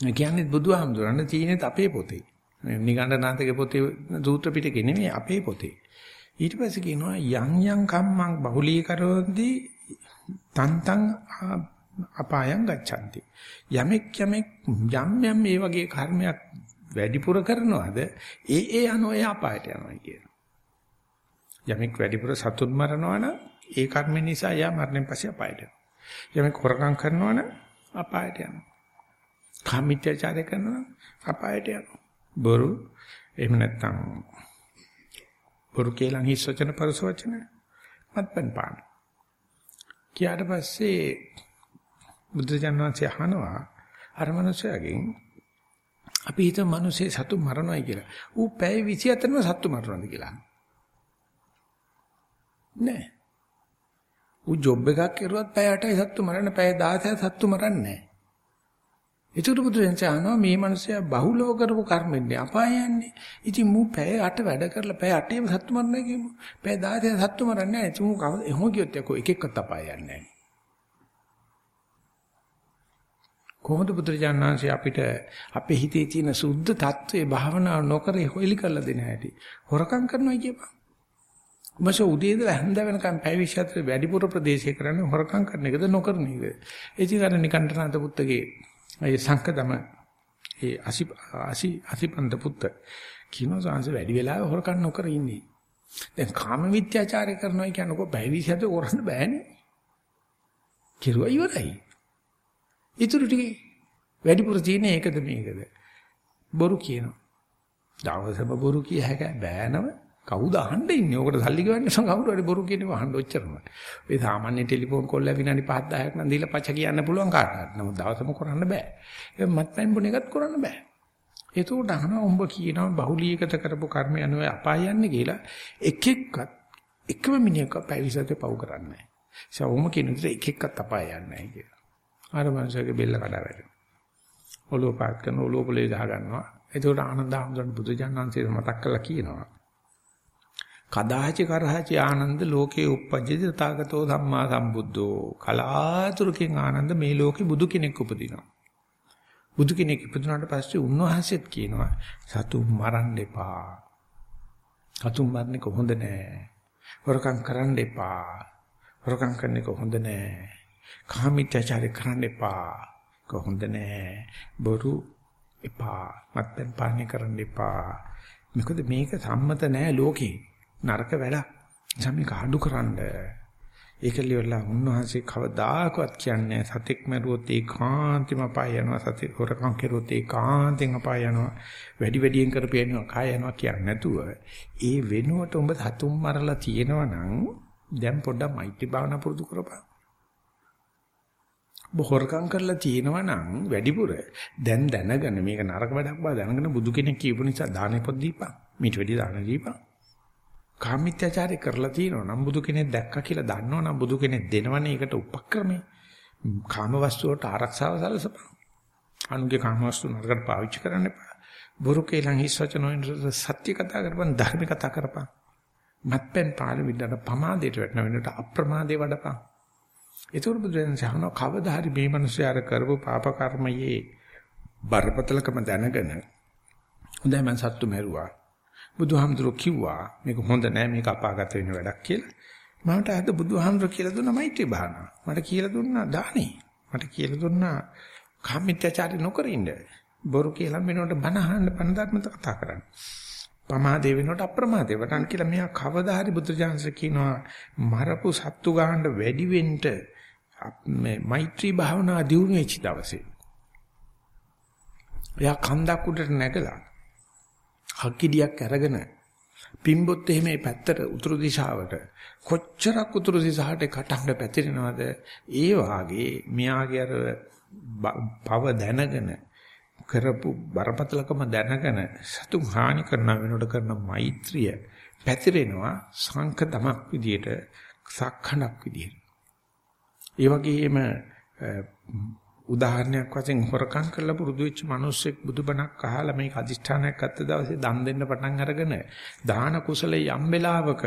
කියන්නේ බුදුහාමුදුරන් තියෙනෙත් අපේ පොතේ. නිගණ්ඨනාථගේ පොතේ සූත්‍ර පිටකේ නෙමෙයි අපේ පොතේ. ඊට පස්සේ කියනවා යම් යම් කම්මං බහුලී කරෝන්ති තන්තං අපායං ගච්ඡanti. යමෙක් යමෙක් යම් යම් මේ වගේ කර්මයක් වැඩිපුර කරනවාද ඒ ඒ අනෝය අපායට යනවා කියනවා. යමෙක් වැඩිපුර සතුන් මරනවා නම් ඒ කර්ම නිසා යා මරණයෙන් පස්සේ අපායට යනවා. යමෙක් හොරකම් කරනවා නම් අපායට යනවා. කාමීත්‍යචාරය කරනවා අපායට යනවා. බොරු එහෙම නැත්නම් බොරු කියලා හිස් වචන පරස වචන මත්පැන් පාන. කියාට පස්සේ බුදුජානනාංශය අහනවා අර මනුස්සයාගෙන් අපි හිත මිනිස්සේ සතු මරණයි කියලා. ඌ පැය 24ම සතු මරනවාද කියලා. නෑ. ඌ ජොබ් එකක් කරුවත් පැය 8යි සතු මරන්න පැය 16යි සතු මරන්නේ නෑ. ඒකට බුදුරජාණන් අහනවා මේ මිනිස්සයා බහුලව කරපු කර්මෙන්නේ අපාය යන්නේ. ඉතින් මූ පැය 8 වැඩ කරලා පැය 8ේම සත්තු මරන්නේ කියමු. පැය 16 සත්තු මරන්නේ නැහැ. ඉතින් මූ කවද එහෙම කියොත් යකෝ එක එක්කත් අපාය යන්නේ නැහැ. කොහොමද බුදුරජාණන්සේ අපිට අපේ හිතේ තියෙන සුද්ධ తත්වයේ භාවනා නොකර හොයලි කරලා දෙන හැටි. හොරකම් කරනවා කියපන්. මස උදේද හැන්ද වෙනකම් පැය 24 වැඩිපුර ප්‍රදේශය කරන්නේ හොරකම් කරන එකද නොකරන එකද. ඒ කියන්නේ නිකණ්ඨනාත පුත්තගේ ඒ සංකදම ඒ අසි අසි අසිපන්ත පුත්ත කිනෝ සංස වැඩි වෙලාව හොරකම් නොකර ඉන්නේ. දැන් කාම විත්‍යාචාරය කරනවා කියනකො බැවිසද කරන්න බෑනේ. කිරුවා ඉවරයි. ඊටු ටික වැඩිපුර තියෙන ඒකද මේකද? බොරු කියනවා. දවසම බොරු කිය හැක බෑනම කවුද අහන්න ඉන්නේ? ඕකට සල්ලි ගෙවන්නේ නැසම කවුරු හරි බොරු කියනවා අහන්න ඔච්චරම. ඔය සාමාන්‍ය ටෙලිෆෝන් කෝල් එක විනාඩි 5 10ක් නම් දීලා පච කියන්න පුළුවන් කාටවත්. නමුත් දවසම කරන්න බෑ. ඒ මත්පැන් බොන එකත් කරන්න බෑ. ඒකට අහනවා උඹ කියනවා බහුලීගත කරපු කර්ම යනුව අපාය යන්නේ කියලා එක එක්කත් එකම මිනිහක පැවිසතේ පව් කරන්නේ නැහැ. සවුම කියන විදිහට එක එක්කත් අපාය යන්නේ නැහැ කියලා. ආර මනුස්සයගේ බෙල්ල කඩා වැටෙනවා. ඔලුව පාත් කරන ඔලුව පොලේ ගහ ගන්නවා. ඒකට ආනන්ද හැමදාම බුදුජානන්සේ මතක් කරලා කියනවා. කදාචි කරහචි ආනන්ද ලෝකේ උප්පජ්ජති තථාගතෝ ධම්මා සම්බුද්ධෝ කලාතුරකින් ආනන්ද මේ ලෝකේ බුදු කෙනෙක් උපදිනවා බුදු කෙනෙක් ඉපදුනාට පස්සේ උන්වහන්සේත් කියනවා සතු මරන්න එපා සතුන් මරන්නේ කොහොඳ නෑ හොරකම් කරන්න එපා හොරකම් කරන්නේ කොහොඳ නෑ කාමීත්‍යචාරය කරන්න එපා. කොහොඳ නෑ. බොරු එපා. මත්පැන් පානය කරන්න එපා. මොකද මේක සම්මත නෑ ලෝකේ. නරක වැඩක්. සමීක අඩුකරනද ඒක liverලා උන්වහන්සේ කවදාකවත් කියන්නේ සතෙක් මරුවොත් ඒකාන්තෙම අපාය යනවා. සතෙක් හොරකම් කරුවොත් ඒකාන්තෙන් අපාය යනවා. වැඩි වැඩියෙන් කරපේනවා කාය යනවා කියන්නේ නැතුව. ඒ වෙනුවට උඹ සතුම් මරලා තියෙනවා නම් දැන් පොඩ්ඩක් මෛත්‍රී භාවනා පුරුදු කරපන්. බොහොරකම් කරලා තියෙනවා නම් වැඩිපුර දැන් දැනගෙන මේක නරක වැඩක් බව දැනගෙන බුදු කෙනෙක් කියපු නිසා දානෙ පොත් දීපන්. මීට වැඩි දාන දීපන්. කාමීත්‍යචාරය කරලා තියෙනවා නම් බුදු කෙනෙක් දැක්කා කියලා දන්නවා නම් බුදු කෙනෙක් දෙනවනේ ඒකට උපක්‍රමේ. කාම වස්තුවට ආරක්ෂාව සැලසපන්. අනුගේ කාම වස්තු නරකට පාවිච්චි කරන්න එපා. බොරු කේලම් හිස් වචන වලින් සත්‍ය කතා කරපන් ධර්ම කතා කරපන්. මත්පැන් පාන වින්නට පමාදයට වැටෙන වෙනට අප්‍රමාදේ වඩපන්. ඒතකොට බුදුරජාණන් සහන කවදා හරි මේ මිනිස්යාර කරපු පාප කර්මයේ බරපතලකම දැනගෙන හොඳයි මං සත්තු මරුවා. බුදුහාමුදුරු කිව්වා මේක හොඳ නෑ මේක අපාගත වෙන වැඩක් කියලා. මමට අද බුදුහාමුදුරු කියලා දුන්නා මෛත්‍රී භාවනාව. මට කියලා දුන්නා දානේ. මට කියලා දුන්නා කාමීත්‍යචාරය නොකර ඉන්න. බොරු කියලා වෙනකොට බණ අහන්න බණ ධර්මත කතා කරන්න. පමාදේ වෙනකොට අප්‍රමාදේ වටන් කියලා මෙයා කවදා හරි බුදුජානක කියනවා මරපු සත්තු ගහන්න වැඩි වෙන්න මේ මෛත්‍රී භාවනා දියුණු වෙච්ච දවසේ. එයා කන්දක් උඩට නැගලා හක්කිඩියක් අරගෙන පිම්බොත් එහෙම මේ පැත්තට උතුරු දිශාවට කොච්චරක් උතුරු දිශාවට කටහඬ පැතිරෙනවද ඒ වාගේ මෙයාගේ අර පව දැනගෙන කරපු බරපතලකම දැනගෙන සතුන් හානි කරන වෙනකොට කරන මෛත්‍රිය පැතිරෙනවා සංක තමක් විදියට සක්ඛණක් විදියට. ඒ වගේම උදාහරණයක් වශයෙන් හොරකම් කරලා පුරුදු වෙච්ච මිනිස්සෙක් බුදුබණක් අහලා මේක අදිෂ්ඨානයක් ගත්ත දවසේ දන් දෙන්න පටන් අරගෙන දාන කුසලයේ යම් වෙලාවක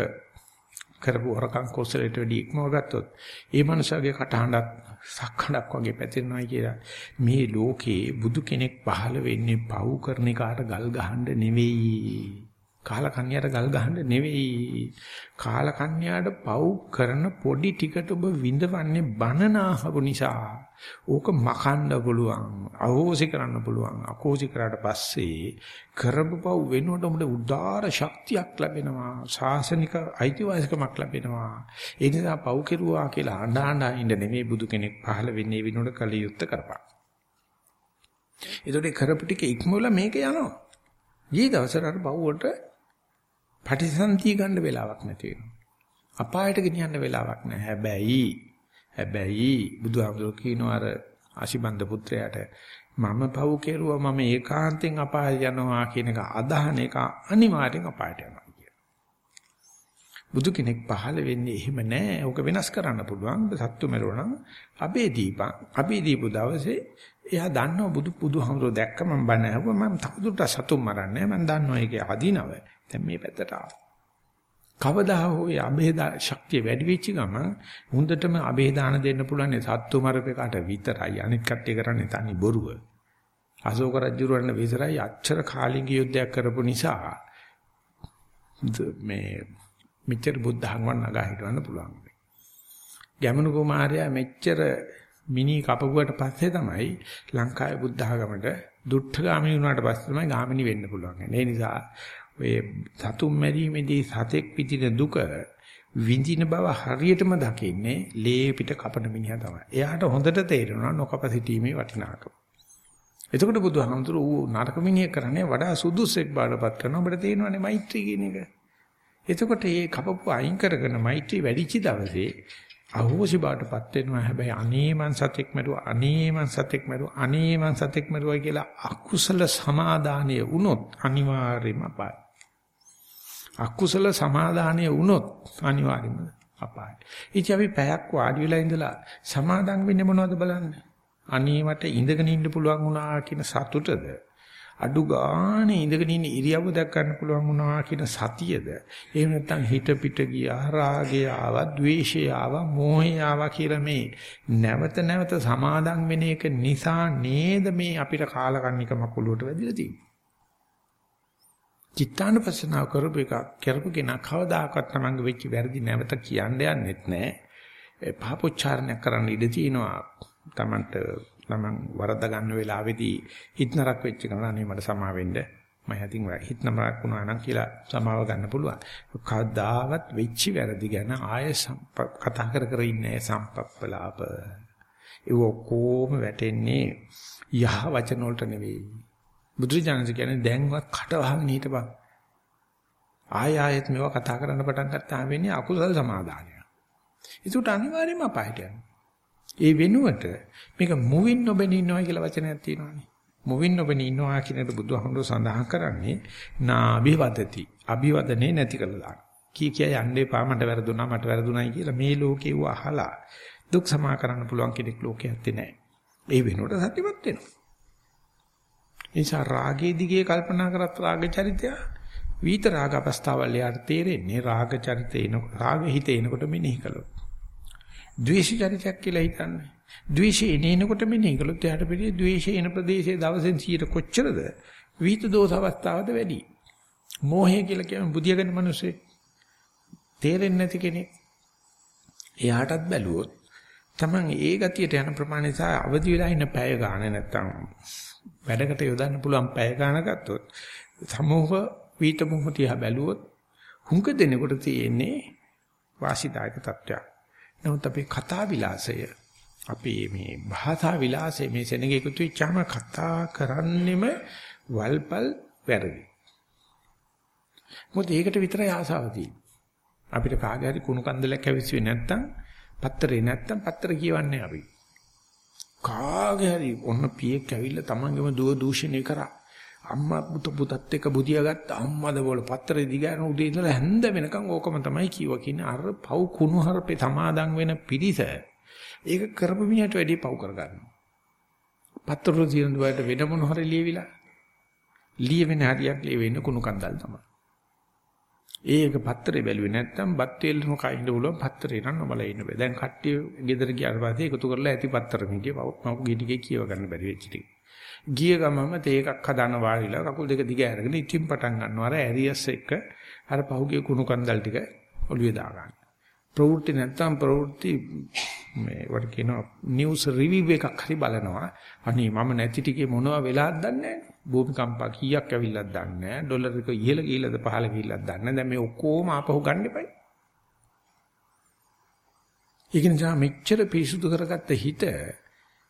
කරපු හොරකම් කුසලයට වැඩි ඉක්මව ගත්තොත් ඒ මනුස්සයාගේ කටහඬක් සක්කඩක් වගේ පැතිරෙනවා කියලා. මේ ලෝකේ බුදු කෙනෙක් පහළ වෙන්නේ පව් කරන එකට ගල් ගහන්න නෙවෙයි. කාල කන්‍යාට ගල් ගහන්න නෙවෙයි. කාල කන්‍යාට පව් කරන පොඩි ටිකට ඔබ විඳවන්නේ බනනාහපු නිසා. ඕක මකන්න පුළුවන් අහෝසි කරන්න පුළුවන් අකෝසි කරාට පස්සේ කරපු පව් වෙනුවට උඹට උදාාර ශක්තියක් ලැබෙනවා ශාසනික අයිතිවාසිකමක් ලැබෙනවා. ඒ නිසා පව් කෙරුවා කියලා අඬ අඬ ඉන්න නෙමෙයි බුදු කෙනෙක් පහළ වෙන්නේ විනෝඩ කලියුත්ත කරපන්. ඒතකොට කරපු ටික ඉක්මවලා මේක යනවා. ඊ දවසට අර පව් වලට පටිසන්ධිය ගන්න වෙලාවක් නැති වෙනවා. අපායට ගෙනියන්න වෙලාවක් නැහැ. හැබැයි හැබැයි බුදුහාමුදුරුවෝ කියනවා අර ආශිබන්ද පුත්‍රයාට මම පව් කෙරුවා මම ඒකාන්තයෙන් අපාය යනවා කියන එක අදහන එක අනිවාර්යෙන් අපායට යනවා කියන. බුදු කෙනෙක් පහළ වෙන්නේ එහෙම නෑ. ඕක වෙනස් කරන්න පුළුවන්. සත්තු මෙරුණා අබේ දීපං. අබේ දීපු දවසේ එයා දන්නවා බුදු බුදුහාමුදුරුවෝ දැක්ක මම බණ ඇහුවා මම තවදුරටත් සතුම් මරන්නේ මම දන්නවා ඒකේ අදිනව. දැන් මේ පැත්තට ආවා. කවදා හෝ ඒ અભේදා ශක්තිය වැඩි වෙච්ච ගමන් හොඳටම અભේදාන දෙන්න පුළුවන් සත්තු මරපේකට විතරයි. අනිත් කට්ටිය කරන්නේ තනි බොරුව. අශෝක රජුරවන්න විතරයි අච්චර කාලිංග යුද්ධයක් කරපු නිසා මේ මෙච්චර බුද්ධහන් වන්න නගා හිටවන්න පුළුවන්. ගැමුණු කුමාරයා මෙච්චර මිනි කපුවට පස්සේ තමයි ලංකාවේ බුද්ධඝමට දුට්ඨගාමී වුණාට පස්සේ තමයි ගාමිණී වෙන්න පුළුවන්. ඒ නිසා ඔය සතුම් මැරීමේදී සතෙක් පිටින දුක විඳින බව හරියටම දකින්නේ ලේ පිට කපන මිනිහා තමයි. එයාට හොඳට තේරෙනවා නොකප සිටීමේ වටිනාකම. එතකොට බුදුහාමුදුරු ඌ නරක මිනිහ කරන්නේ වඩා සුදුසෙක් බාඩපත් කරනවා. ඔබට තේරෙනවනේ මෛත්‍රී කියන එක. එතකොට මේ කපපු අයින් කරගෙන මෛත්‍රී වැඩිචි දවසේ අහෝසි බාටපත් වෙනවා හැබැයි අනේ මං සතෙක් මරුවා අනේ මං සතෙක් මරුවා අනේ මං සතෙක් මරුවා කියලා අකුසල සමාදානය වුණොත් අනිවාර්යයෙන්ම අපායයි අකුසල සමාදානය වුණොත් අනිවාර්යයෙන්ම අපායයි. ඉතින් අපි පැයක් වාඩි වෙලා ඉඳලා සමාදන් වෙන්නේ මොනවද බලන්න. අනේ මට ඉඳගෙන ඉන්න පුළුවන් වුණා කියන සතුටද අඩු ගානේ ඉඳගෙන ඉන්න ඉරියව්ව දැක් ගන්න පුළුවන් වුණා කියන සතියද එහෙම නැත්නම් හිත පිට ගියා රාගය ආවා ద్వේෂය ආවා මෝහය ආවා කියලා මේ නැවත නැවත සමාදන් වෙන එක නිසා නේද මේ අපිට කාලකන්නික මකුලුවට වැදිලා තියෙන්නේ චිත්තානුපස්සනාව කරපු එක කරපු කෙනා කවදාකවත් තමන්ගේ වෙච්ච වැරදි නැවත කියන්න යන්නෙත් නැහැ. පාපොච්චාරණයක් කරන්න ඉඩ තියෙනවා. තමන්ට තමන් වරද්ද ගන්න වෙලාවේදී හිත නරක වෙච්ච කෙනා නේ මට සමා වෙන්න. මම හිතින් හිත නරක වුණා නම් කියලා සමාව ගන්න පුළුවන්. කවදාවත් වෙච්ච වැරදි ගැන ආය කතා කර කර ඉන්නේ සම්පප්පලාප. ඒ ඔක්කොම වැටෙන්නේ යහ වචන වලට නෙවෙයි. බුදුරජාණන් කියන්නේ දැන්වත් කට වහගෙන හිටපන්. ආය ආයෙත් මේවා කතා කරන්න පටන් ගත්තාම වෙන්නේ අකුසල සමාදානය. ඒකට අනිවාර්යයෙන්ම අපායට යනවා. ඒ වෙනුවට මේක මුවින් නොබෙනී ඉන්නවා කියලා වචනයක් තියෙනවානේ. මුවින් නොබෙනී ඉන්නවා කියන එක බුදුහාමුදුර සඳහන් කරන්නේ නාභිවදති. අභිවදනේ නැති කළා දාන්න. කී කිය යන්නේ පා මට වැරදුනා මට වැරදුනායි කියලා මේ ලෝකේ ව අහලා දුක් සමා කරන්න පුළුවන් කෙනෙක් ලෝකේ ඇත්තේ නැහැ. ඒ වෙනුවට සත්‍යමත් වෙනවා. නිසා රාගයේ දිගේ කල්පනා කරත් රාග චරිතය විත රාග අවස්ථාවල් යාට තේරෙන්නේ රාග චරිතේ එන රාග හිත එනකොට මෙනෙහි කළොත්. ද්වේෂ චරිතයක් කියලා හිතන්නේ. ද්වේෂය එනකොට මෙනෙහි කළොත් එයාට පිළිදී ද්වේෂය එන ප්‍රදේශයේ දවසෙන් 100 කොච්චරද විත දෝෂ අවස්ථාවද වැඩි. මෝහය කියලා කියන්නේ බුදියාගෙන මිනිස්සේ තේරෙන්නේ නැති කෙනෙක්. එයාටත් බැලුවොත් Taman ඒ ගතියට යන ප්‍රමාණය සහ අවදි වෙලා ඉන්න පැය ගන්න නැත්තම් වැඩකට යොදන්න පුළුවන් පැය ගන්න ගත්තොත් සමූහ වීත මොහොතිය බැලුවොත් හුඟ දෙනකොට තියෙන්නේ වාසිදායක තත්වයක්. නමුත් අපේ කතා විලාසය අපේ මේ භාෂා විලාසය මේ සෙනගේ එකතු වෙච්චාම කතා කරන්නෙම වල්පල් වැරදි. මොකද ඒකට විතරයි ආසාව තියෙන්නේ. අපිට කාගේ හරි කුණු කන්දලයක් ඇවිස්සුවේ නැත්තම් පත්තරේ නැත්තම් පත්තර කියවන්නේ අපි. කාගේ හරි ඔන්න පියෙක් ඇවිල්ලා තමන්ගේම දුව දූෂණය කරා. අම්මා පුත පුතත් එක්ක බුදියා ගත්ත අම්මද බෝල පත්තරේ දිගාන උදේ ඉඳලා හැන්ද වෙනකන් ඕකම තමයි කිව්ව කියන අර පව් කුණු හරපේ සමාදන් වෙන පිරිස ඒක කරපු මිනිහට වැඩි පව් කරගන්නවා. පත්තර දින දුවට වෙන මොන හරි ලියවිලා ලියවෙන හරියක් ලියවෙන්න කුණු කන්දල් තමයි. ඒක පත්තරේ බැලුවේ නැත්තම් බත් වේලම කයින්ද පුළුවන් පත්තරේ නම් නොබල ඉන්න බෑ. දැන් කට්ටිය ගෙදර ගියාට පස්සේ එකතු කරලා ඇති පත්තර මිගේ මම ගිටිගේ කියව ගන්න බැරි වෙච්ච ටික. ගිය ගමම තේ එකක් හදාන වාඩිලා කකුල් දෙක දිග අරගෙන ඉතින් පටන් ගන්නවා. අර ඇරියස් එක අර පහුගිය කුණු කන්දල් ටික ඔළුවේ දා ගන්න. ප්‍රවෘත්ති නැත්තම් ප්‍රවෘත්ති මේ වට කියනවා නිවුස් රිවිව් එකක් හරි බලනවා. අනේ මම නැති ටිකේ මොනව වෙලාද දන්නේ නැහැ. භූමිකම්පා කීයක් ඇවිල්ලාද දන්නේ නැහැ. ඩොලර් එක ඉහළ ගිහිල්ලාද පහළ ගිහිල්ලාද දන්නේ නැහැ. දැන් මේ ඔක්කොම ආපහු ගන්න එපයි. ඒක නිසා මෙච්චර පිරිසුදු කරගත්ත හිත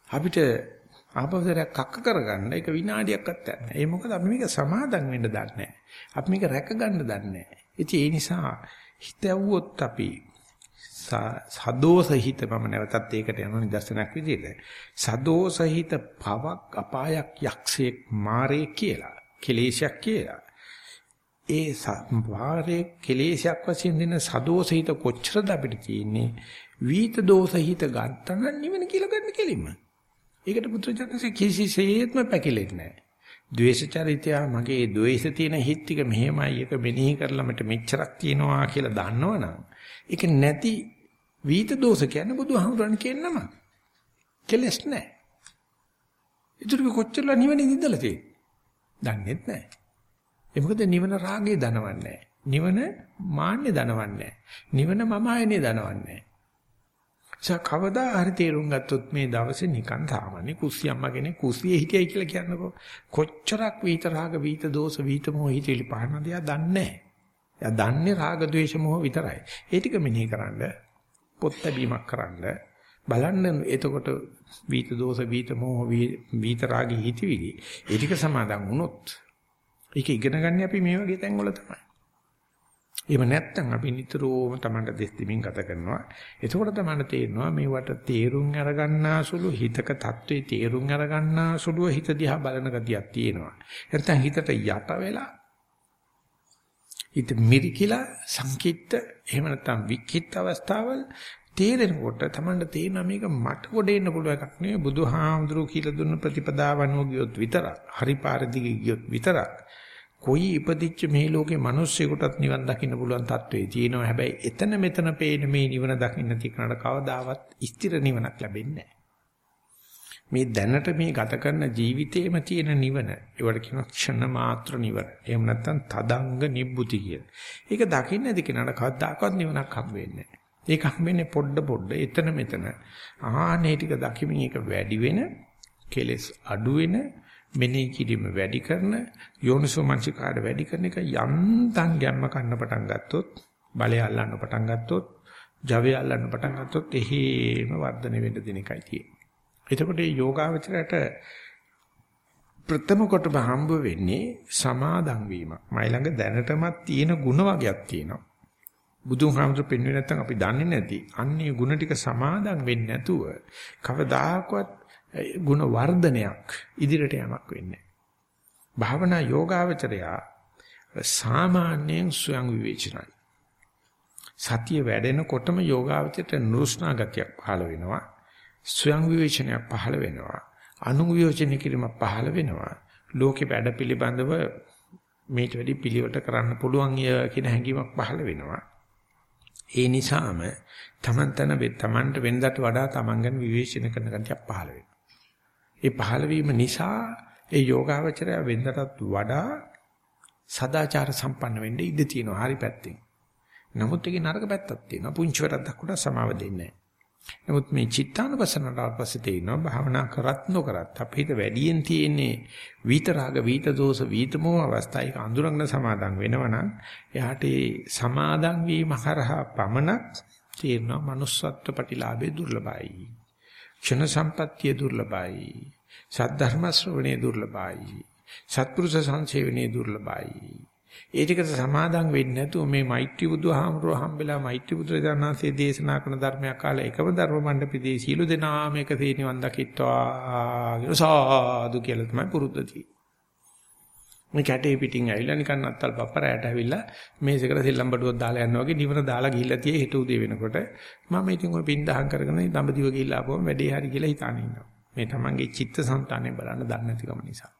අපිට ආපස්සට කක්ක කරගන්න ඒක විනාඩියක්වත් නැහැ. ඒ මොකද අපි මේක සමාදම් වෙන්න දන්නේ නැහැ. අපි මේක රැක ගන්න දන්නේ නැහැ. ඉතින් ඒ නිසා හිත ඇව්වොත් අපි සදෝසහිත මම නැවතත් ඒකට යන නිදර්ශනයක් විදිහට සදෝසහිත පවක් අපායක් යක්ෂයෙක් මාරේ කියලා කෙලේශයක් කියලා. ඒ මාරේ කෙලේශයක් වශයෙන් දෙන සදෝසහිත කොච්චරද අපිට තියෙන්නේ? වීත දෝසහිත ගන්න නිවන කියලා ගන්න කෙලින්ම. ඒකට පුත්‍රජනසේ කිසිසේත්ම පැකිලෙන්නේ නැහැ. ද්වේෂ චරිතය මගේ ද්වේෂ තියෙන හිත් ටික මෙහෙමයි එක මෙනෙහි කරලා මට මෙච්චරක් තියෙනවා කියලා දන්නවනම් ඒක නැති වීත දෝෂ කියන්නේ බුදුහාමුදුරන් කියන නම. කෙලස් නැහැ. ඒතර කොච්චරලා නිවන ඉඳලා තියෙන්නේ? දන්නේත් නැහැ. ඒ මොකද නිවන රාගේ දනවන්නේ නිවන මාන්නේ දනවන්නේ නිවන මම ආයනේ දනවන්නේ නැහැ. කවදා හරි තේරුම් ගත්තොත් මේ දවසේ නිකන් සාමාන්‍ය කුස්සියම්ම කෙනෙක් කුස්සියේ හිටියයි කියලා කියන්නකෝ. කොච්චරක් වීත රාග වීත දෝෂ වීත මොහ හිතේලි පහනද යා දන්නේ නැහැ. යා දන්නේ රාග ద్వේෂ මොහ විතරයි. ඒ ටික මෙනෙහි කරන්නේ පොත් ලැබීමක් කරන්න බලන්න එතකොට වීත දෝෂ වීත මොහ වීත රාගී හිතවිලි ඒ ටික සමාදන් වුණොත් ඒක ඉගෙන ගන්න අපි මේ වගේ තැන්වල තමයි. එහෙම නැත්නම් අපි නිතරම Tamanට දෙස් දෙමින් ගත කරනවා. එතකොට Tamanට තේරෙනවා මේවට තේරුම් අරගන්නා සුළු හිතක தત્ත්වේ තේරුම් අරගන්නා සුළු හිත දිහා බලන ගතියක් තියෙනවා. නැත්නම් හිතට යට වෙලා හිත මිරිකිලා සංකිට්ත එහෙම නැත්නම් වික්කිට අවස්ථාවල් තේරෙනකොට තමන්ට තේරෙනවා මේක මට කොට එන්න පුළුවන් එකක් නෙවෙයි. බුදුහාමුදුරුවෝ කියලා දුන්න ප්‍රතිපදාව අනුව ගියොත් විතරක් හරි පාර දිගේ ගියොත් විතරක් කොයි ඉපදිච්ච මේ ලෝකේ මිනිස්සෙකුටත් නිවන් දකින්න පුළුවන් තත්වයේ තියෙනවා. හැබැයි එතන මෙතන පේන මේ නිවන දකින්න තිකනට කවදාවත් ස්ථිර නිවනක් ලැබෙන්නේ නැහැ. මේ දැනට මේ ගත කරන ජීවිතේම තියෙන නිවන ඒවට කියනවා ක්ෂණ මාත්‍ර නිවන. එහෙම නැත්නම් තදංග නිබ්බුති කිය. ඒක දකින්න ඇති කෙනාට කවදාකවත් නිවනක් හම්බ වෙන්නේ නැහැ. ඒක හම්බෙන්නේ පොඩ පොඩ එතන මෙතන. ආනේ ටික දකිමින් ඒක වැඩි වෙන කෙලස් අඩු වෙන මෙනෙහි කිරීම වැඩි කරන යෝනිසෝ මනසිකාඩ වැඩි කරන එක යන්තම් ගැම්ම කන්න පටන් ගත්තොත් බලය අල්ලන්න පටන් ගත්තොත් ජවය අල්ලන්න පටන් ගත්තොත් එහෙම වර්ධනය වෙන්න දෙන එකයි තියෙන්නේ. එතකොට මේ යෝගාවචරයට ප්‍රථම කොටම හම්බ වෙන්නේ සමාදන් වීම. මයි ළඟ දැනටමත් තියෙන ಗುಣ වර්ගයක් තියෙනවා. බුදුහාමුදුරු පෙන්වෙන්නේ නැත්නම් අපි දන්නේ නැති අන්නේ ಗುಣ ටික සමාදන් වෙන්නේ නැතුව කවදාකවත් ಗುಣ වර්ධනයක් ඉදිරියට යamak වෙන්නේ භාවනා යෝගාවචරයා සාමාන්‍යයෙන් ස්වයං විවේචනයි සතිය වැඩෙනකොටම යෝගාවචරයට නුරුස්නා ගතියක් පහළ වෙනවා ස්වයං විවේචනයක් පහළ වෙනවා අනු විවේචනය කිරීමක් පහළ වෙනවා ලෝකේ වැඩ පිළිබඳව මේට වැඩි පිළිවෙලට කරන්න පුළුවන් කියන හැඟීමක් පහළ වෙනවා. ඒ නිසාම තමන් තන තමන්ට වෙනදට වඩා තමන් ගැන විවේචන කරන ගතියක් පහළ වෙනවා. ඒ පහළ වීම නිසා ඒ යෝගාවචරය වෙනදටත් වඩා සදාචාර සම්පන්න වෙන්න ඉඩ තියෙනවා හරි පැත්තෙන්. නමුත් ඒකේ නරක පැත්තක් තියෙනවා. පුංචි වැරද්දක් උඩ සමාව දෙන්නේ නැහැ. නමුත් මේ චිත්තානුපස්සනට පස්සේ තේිනවා භාවනා කරත් නොකරත් අපිට වැඩියෙන් තියෙන්නේ විත රාග විත දෝෂ විත මොහ අවස්ථායක අඳුරගෙන සමාදන් වෙනවනම් එයාට ඒ සමාදන් වීම හරහා පමණක් තේරෙනවා manussත්ව ප්‍රතිලාභේ දුර්ලභයි. ක්ෂණ සම්පත්තිය දුර්ලභයි. සද්ධර්ම ශ්‍රවණේ දුර්ලභයි. සත්පුරුෂ සංසේවනයේ දුර්ලභයි. ඒ ටිකට සමාදන් වෙන්නේ නැතුව මේ මෛත්‍රී බුදුහාමුදුරුව හම්බෙලා මෛත්‍රී බුදුරජාණන්සේ දේශනා කරන ධර්මයක් කාලා එකම ධර්ම මණ්ඩපෙදී සීල දෙනාම එකසේ නිවන් දකිත්වා කියලා සාදු කියලා තමයි පුරුද්ද තියෙන්නේ. මේ කැටේ පිටින් ඇවිල්ලා නිකන් අත්තල් පප්පරයට ඇවිල්ලා මේසෙකට සෙල්ලම් බඩුවක් දාලා යනවා වගේ නිවන දාලා ගිහිල්ලා tie හිත උදේ වෙනකොට මම ඉතින් ওই පින් දහම් කරගෙන දඹදිව ගිහිල්ලා ආපුවම වැඩේ හරි කියලා හිතාන ඉන්නවා. මේ තමන්ගේ චිත්ත සංතානය බලන්න දන්නේ නැතිකම නිසා.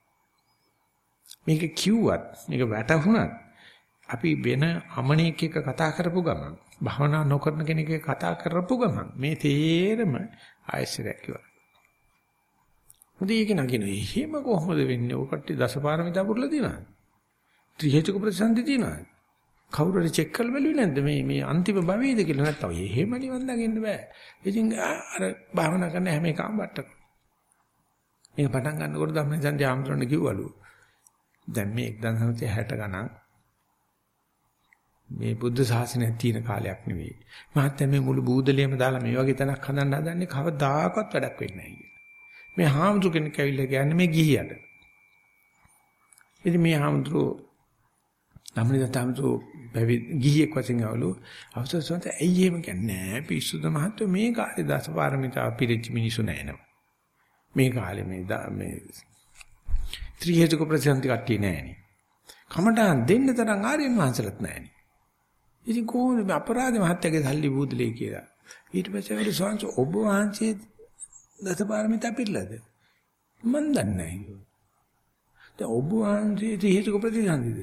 මේක කිව්වත් මේක වැටහුණත් අපි වෙන අමණේක එක කතා කරපු ගමන් භවනා නොකරන කෙනෙක් කතා කරපු ගමන් මේ තේරම ආයශරයක් කිව්වා. මොකද ඒක නගින එහෙම කොහොමද වෙන්නේ? ඔය කට්ටිය දසපාරමිතා පුරලා දිනනවා. ත්‍රි හේතුක ප්‍රතිසන්දි දිනනවා. කවුරු හරි චෙක් කරලා බැලුවේ නැද්ද මේ මේ අන්තිම භවයේද කියලා නැත්තම් එහෙම නිවන් දකින්න බෑ. ඉතින් අර භාවනා කරන හැම එකම වට්ට. මේක පටන් ගන්නකොට ධම්මනිසන්ති ආමතුරණ කිව්වලු. දැන් මේ 1960 ගණන් මේ බුද්ධ ශාසනය තියෙන කාලයක් නෙවෙයි. මහත්මයා මේ මුළු බූදලියම දාලා මේ වගේ තැනක් හදන්න හදන්නේ කවදාකවත් වැඩක් වෙන්නේ නැහැ කියලා. මේ හාමුදුර කෙනෙක් ඇවිල්ලා කියන්නේ මේ ගිහියට. ඉතින් මේ හාමුදුර ධම්මනිත හාමුදුර බැවි ගිහියෙක් වශයෙන් આવලු අවසරසන්ත ඇයි එහෙම කියන්නේ නැහැ පිස්සුද මහත්මයා මේ කාලේ දසපාරමිතා පිරිච්ච මිනිසු නැහැනේ. මේ කාලේ මේ මේ ත්‍රි හේතුක ප්‍රතිසන්ති කට්ටිය නැහැනේ. කමටහන් දෙන්න තරම් ආර්යයන් වහන්සේලත් නැහැනේ. ඉතින් කොහොමද මේ අපරාධ මහත්යගේ සල්ලි බූදලේ කියලා. ඊට පස්සේ වල ස්වාංශ ඔබ වහන්සේ දසපාරමිතා පිළිලාද? මන් දන්නේ නැහැ. දැන් ඔබ වහන්සේ ත්‍රි හේතුක ප්‍රතිසන්තිද?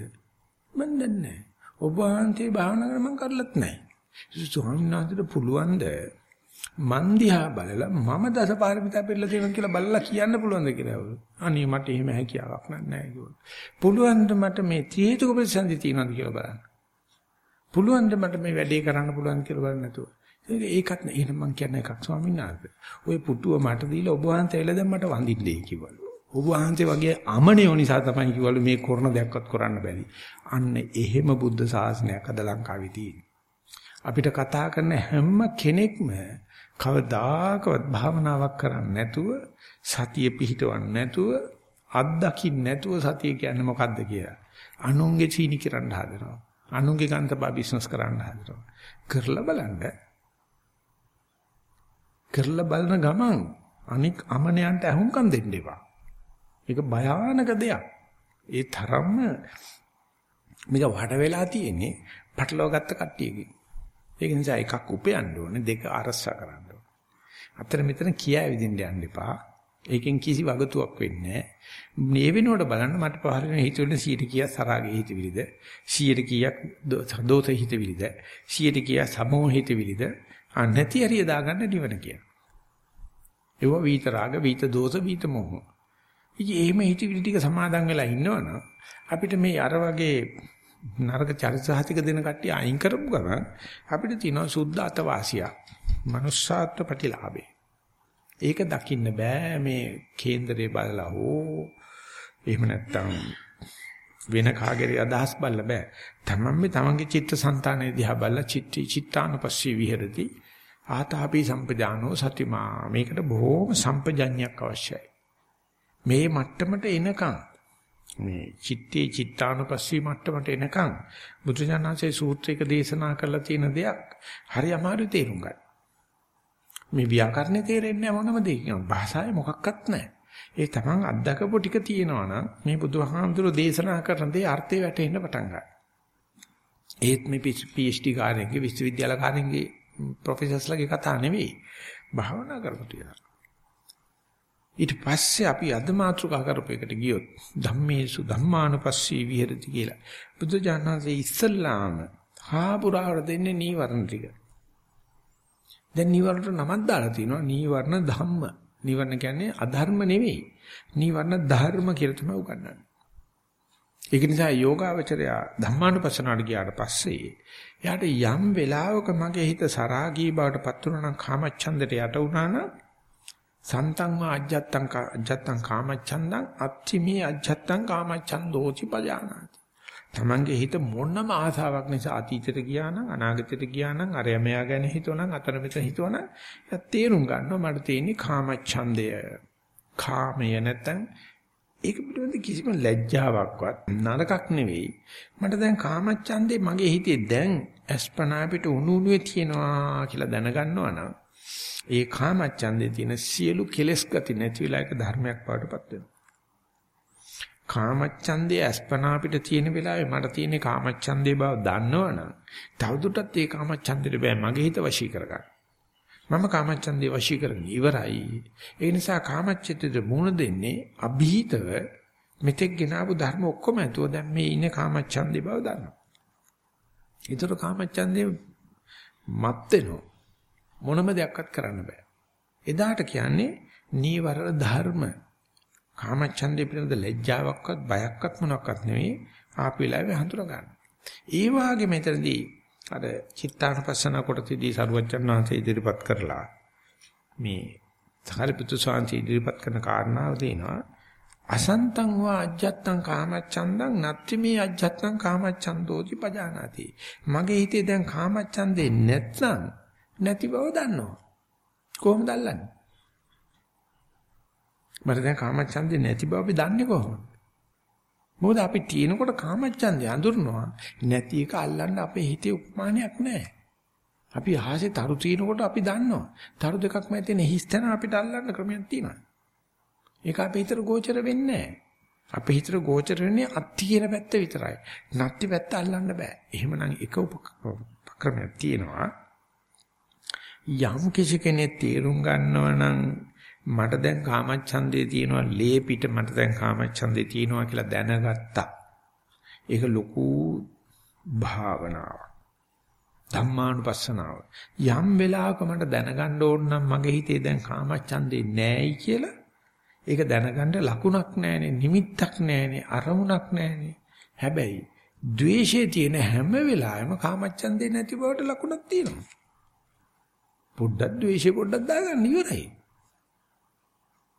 මන් දන්නේ නැහැ. ඔබ වහන්සේ භාවනා කර මම කරලත් නැහැ. ස්වාමීන් වහන්සේට පුළුවන්ද මන් දිහා බලලා මම දසපාරමිතා පෙරලා තියෙනවා කියලා බලලා කියන්න පුළුවන්ද කියලා. අනේ මට එහෙම හැකියාවක් නැහැ කිව්වා. පුළුවන්ද මට මේ ත්‍රිහේතුක ප්‍රතිසන්දි තියෙනවද කියලා බලන්න. පුළුවන්ද මට මේ වැඩේ කරන්න පුළුවන් කියලා බලන්න නැතුව. ඒකත් නෑ එහෙනම් මං කියන්නේ එකක් ස්වාමීන් වහන්සේ. ওই පුටුව මට දීලා ඔබ වහන්සේ එළ දැන් මට වඳින්නේ කිව්වලු. ඔබ වහන්සේ වගේ අමනියෝ නිසා තමයි කිව්වලු මේ කරන දෙයක්වත් කරන්න බැරි. අන්න එහෙම බුද්ධ ශාසනයක් අද ලංකාවේ තියෙන්නේ. අපිට කතා කරන හැම කෙනෙක්ම කවදාකවත් භාවනාවක් කරන්නේ නැතුව සතිය පිහිටවන්නේ නැතුව අත්දකින්න නැතුව සතිය කියන්නේ මොකද්ද කියලා. අනුන්ගේ චීනි කරන්න හදනවා. අනුන්ගේ ගන්තබා බිස්නස් කරන්න හදනවා. කරලා බලන්න. කරලා බලන ගමන් අනික් අමනයන්ට අහුම්කම් දෙන්න එපා. මේක භයානක දෙයක්. ඒ තරම්ම මේක වඩ වෙලා තියෙන්නේ පටලවා ගත්ත කට්ටියකින්. ඒක නිසා එකක් උපයන්න ඕනේ දෙක අරසා කරන්න ඕනේ. අතර මෙතන කියා විදින්න යන්න එපා. ඒකෙන් කිසි වගතුවක් වෙන්නේ නැහැ. මේ වෙනුවට බලන්න මට පහළ වෙන හිතවල 100 කීයක් සරාගේ හිතවිලිද 100 කීයක් දෝත හිතවිලිද 100 කීයක් සමෝහ හිතවිලිද අනැති හරිය දාගන්න නිවන කියන. ඒව වීත රාග වීත දෝෂ වීත මොහ. ඉතින් එහෙම හිතවිලි ටික සමාදන් වෙලා ඉන්නවනම් අපිට මේ අර වගේ නරක චරිතසහතික දෙන කට්ටිය අයින් කරපු ගමන් අපිට තියෙනවා සුද්ධ අතවාසිය. Manussාත්ව ප්‍රතිලාභේ. ඒක දකින්න බෑ මේ කේන්දරේ බලලා හෝ එහෙම නැත්තම් වෙන කාගේරි අදහස් බලලා බෑ. තමන් මේ තමන්ගේ චිත්තසංතානයේ දිහා බලලා චිත්ති චිත්තානුපස්සී විහෙරති. ආතාපි සම්පජානෝ සතිමා. මේකට බොහොම සම්පජඤ්ඤයක් අවශ්‍යයි. මේ මට්ටමට එනකන් මේ චිත්තේ චිත්තානුපස්සී මට්ටමට එනකන් බුදුජානනාංශයේ සූත්‍රයක දේශනා කරලා තියෙන දෙයක් හරි අමාරු තේරුම් ගන්න. මේ ව්‍යාකරණේ තේරෙන්නේ මොනම දෙයකින් භාෂාවේ මොකක්වත් නැහැ. ඒ තමන් අත්දකපු ටික තියෙනවා නම් මේ බුදුහාමුදුරෝ දේශනා කරන දේ අර්ථය වැටෙන්න පටන් ගන්නවා. ඒත් මේ PhD කාරණේගේ විශ්වවිද්‍යාල කාරණේගේ ප්‍රොෆෙසර්ස්ලාගේ කතා නෙවෙයි. භාවනා කරපු තියලා. ඊට පස්සේ අපි අද මාතෘකා කරපු එකට ගියොත් ධම්මේසු ධම්මානුපස්සී විහෙරති කියලා. බුදු ජානනාසේ ඉස්සල්ලාම හාපුරාවට දෙන්නේ නීවරණ ටික. දැන් නීවරණට නමක් දාලා තිනවා නීවරණ ධම්ම. නීවරණ කියන්නේ අධර්ම නෙවෙයි. නීවරණ ධර්ම කියලා තමයි උගන්වන්නේ. ඒක නිසා යෝගාවචරය ධම්මානුපස්සනාවට ගියාට පස්සේ එයාට යම් වෙලාවක මගේ හිත සරාගී බවට පත් වුණා නම් කාමච්ඡන්දට යට වුණා නම් සන්තං වා අජ්ජත්තං අජ්ජත්තං කාමච්ඡන්දං අත්තිමේ අජ්ජත්තං කාමච්ඡන්දෝචි පජානාති. තමන්ගේ හිත මොනම ආසාවක් නිසා අතීතයට ගියා නම් අනාගතයට ගියා නම් අරය මෙයා ගැන හිතුවනම් අතන මෙතන හිතුවනම් එයා තේරුම් ගන්නවා මට තියෙන්නේ කාමච්ඡන්දය. කාමය නැත්තම් ඒක පිළිබඳ කිසිම ලැජ්ජාවක්වත් නරකක් නෙවෙයි. මට දැන් කාමච්ඡන්දේ මගේ හිතේ දැන් අස්පනා පිට උණු උණුවේ තියෙනවා කියලා දැනගන්නවා නම් ඒ කාමච්ඡන්දේ තියෙන සියලු කෙලෙස් ගති නැති වෙලා එක ධර්මයක් වඩටපත් වෙනවා. කාමච්ඡන්දේ අස්පනා අපිට තියෙන වෙලාවේ මට තියෙන කාමච්ඡන්දේ බව දන්නවනම් තවදුරටත් ඒ කාමච්ඡන්දෙට බෑ මගේ හිත වශී කරගන්න. මම කාමච්ඡන්දේ වශී කරගෙන ඉවරයි. ඒ නිසා කාමච්ඡිතේ මුණ දෙන්නේ અભීතව මෙතෙක් ගෙනාවු ධර්ම ඔක්කොම ඇතුව දැන් මේ ඉන්නේ කාමච්ඡන්දේ බව දන්නවා. ඒතර කාමච්ඡන්දේ මත් වෙනවා. මොනම දෙයක්වත් කරන්න බෑ. එදාට කියන්නේ නීවරණ ධර්ම. කාමච්ඡන්දේ පිළිබඳ ලැජ්ජාවක්වත් බයක්වත් මොනක්වත් නෙවෙයි ආපු වෙලාවේ හඳුනා ගන්න. ඒ වාගේ මෙතනදී අර චිත්තානුපස්සන කොටසදී සරුවච්චන් වහන්සේ ඉදිරිපත් කරලා මේ සාරිපුත්තු සාන්ති ඉදිරිපත් කරන කාරණාව දෙනවා අසන්තං වා අජ්ජත්තං කාමච්ඡන්දං නත්ති මේ අජ්ජත්තං කාමච්ඡන්දෝති පජානාති මගේ හිතේ දැන් කාමච්ඡන්දේ නැත්නම් නැති බව දන්නවා. කොහොමද අල්ලන්නේ? මට දැන් කාමච්ඡන්දේ නැති බව අපි දන්නේ කොහොමද? මොකද අපි තියෙනකොට කාමච්ඡන්දේ අඳුරනවා නැති එක අල්ලන්න අපේ හිතේ උපමානයක් නැහැ. අපි ආසේ තරු තිනකොට අපි දන්නවා. තරු දෙකක්ම තියෙන හිස්තන අපිට අල්ලන්න ක්‍රමයක් තියෙනවා. ඒක අපේ හිතට ගෝචර වෙන්නේ නැහැ. අපේ හිතට ගෝචර වෙන්නේ අත්ති කියන පැත්ත විතරයි. නැත්ති පැත්ත අල්ලන්න බෑ. එහෙමනම් එක උපක්‍රමයක් තියෙනවා. යම් කිසි කෙනෙක් තේරුම් ගන්නවා නම් මට දැන් කාමච්ඡන්දේ තියෙනවා ලේ පිට මට දැන් කාමච්ඡන්දේ තියෙනවා කියලා දැනගත්තා. ඒක ලොකු භාවනාවක්. ධම්මානුපස්සනාව. යම් වෙලාවක මට දැනගන්න ඕන නම් මගේ හිතේ දැන් කාමච්ඡන්දේ නැහැයි කියලා ඒක දැනගන්න ලකුණක් නැහැනේ නිමිත්තක් නැහැනේ අරමුණක් නැහැනේ. හැබැයි ද්වේෂයේ තියෙන හැම වෙලාවෙම කාමච්ඡන්දේ නැති බවට ලකුණක් තියෙනවා. පොඩ්ඩක් ද්වේෂය පොඩ්ඩක් දාගන්න ඉවරයි.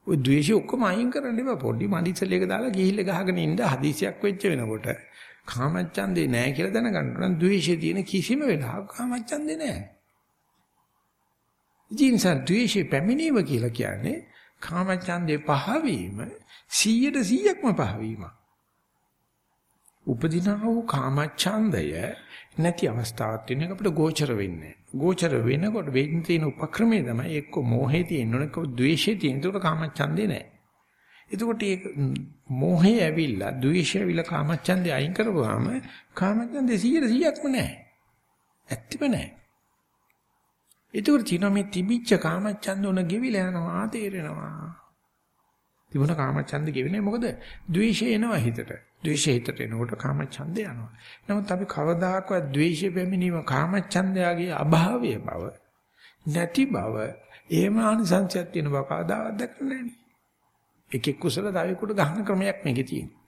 ওই ද්වේෂය ඔක්කොම අයින් කරන්න එපා. පොඩි මඩිසලයක දාලා ගිහිල්ල ගහගෙන ඉන්න හදිසියක් වෙච්ච වෙනකොට කාමච්ඡන්දේ නැහැ කියලා දැනගන්න නම් ද්වේෂයේ තියෙන කිසිම වෙලාවක කාමච්ඡන්දේ නැහැ. ජීන්සන් ද්වේෂේ පැමිණීම කියලා කියන්නේ කාමච්ඡන්දේ පහවීම 100ට 100ක්ම පහවීම. උපදිනා වූ කාමච්ඡන්දය නැති අවස්ථාවක් තියෙන එක අපිට ගෝචර වෙන්නේ ගෝචර වෙනකොට වෙන්න තියෙන උපක්‍රමය තමයි එක්ක මොහේ තියෙන එක්ක ද්වේෂේ තියෙන ඒකට කාමච්ඡන්දේ නැහැ. එතකොට මේ මොහේ ඇවිල්ලා ද්වේෂය ඇවිල්ලා කාමච්ඡන්දේ අයින් කරපුවාම කාමච්ඡන්දේ 100%ක්ම නැහැ. ඇත්තම නැහැ. ඒතකොට තියෙන මේ තිබිච්ච කාමච්ඡන්ද උන ගෙවිලා යනවා තේරෙනවා. තිබුණ කාමච්ඡන්ද ගෙවෙන්නේ මොකද? ද්වේෂය එනවා හිතට. ද්වේෂය හිතට එනකොට කාමච්ඡන්දය යනවා. නමුත් අපි කවදාකවත් ද්වේෂය පැමිණීම කාමච්ඡන්දයාගේ අභාවය බව නැති බව එහෙම ආනිසංසයක් තියෙන බව කවදාවත් දැකලා නැහැ. එකෙක් කුසල දවෙකුට ගහන ක්‍රමයක් මේකේ තියෙනවා.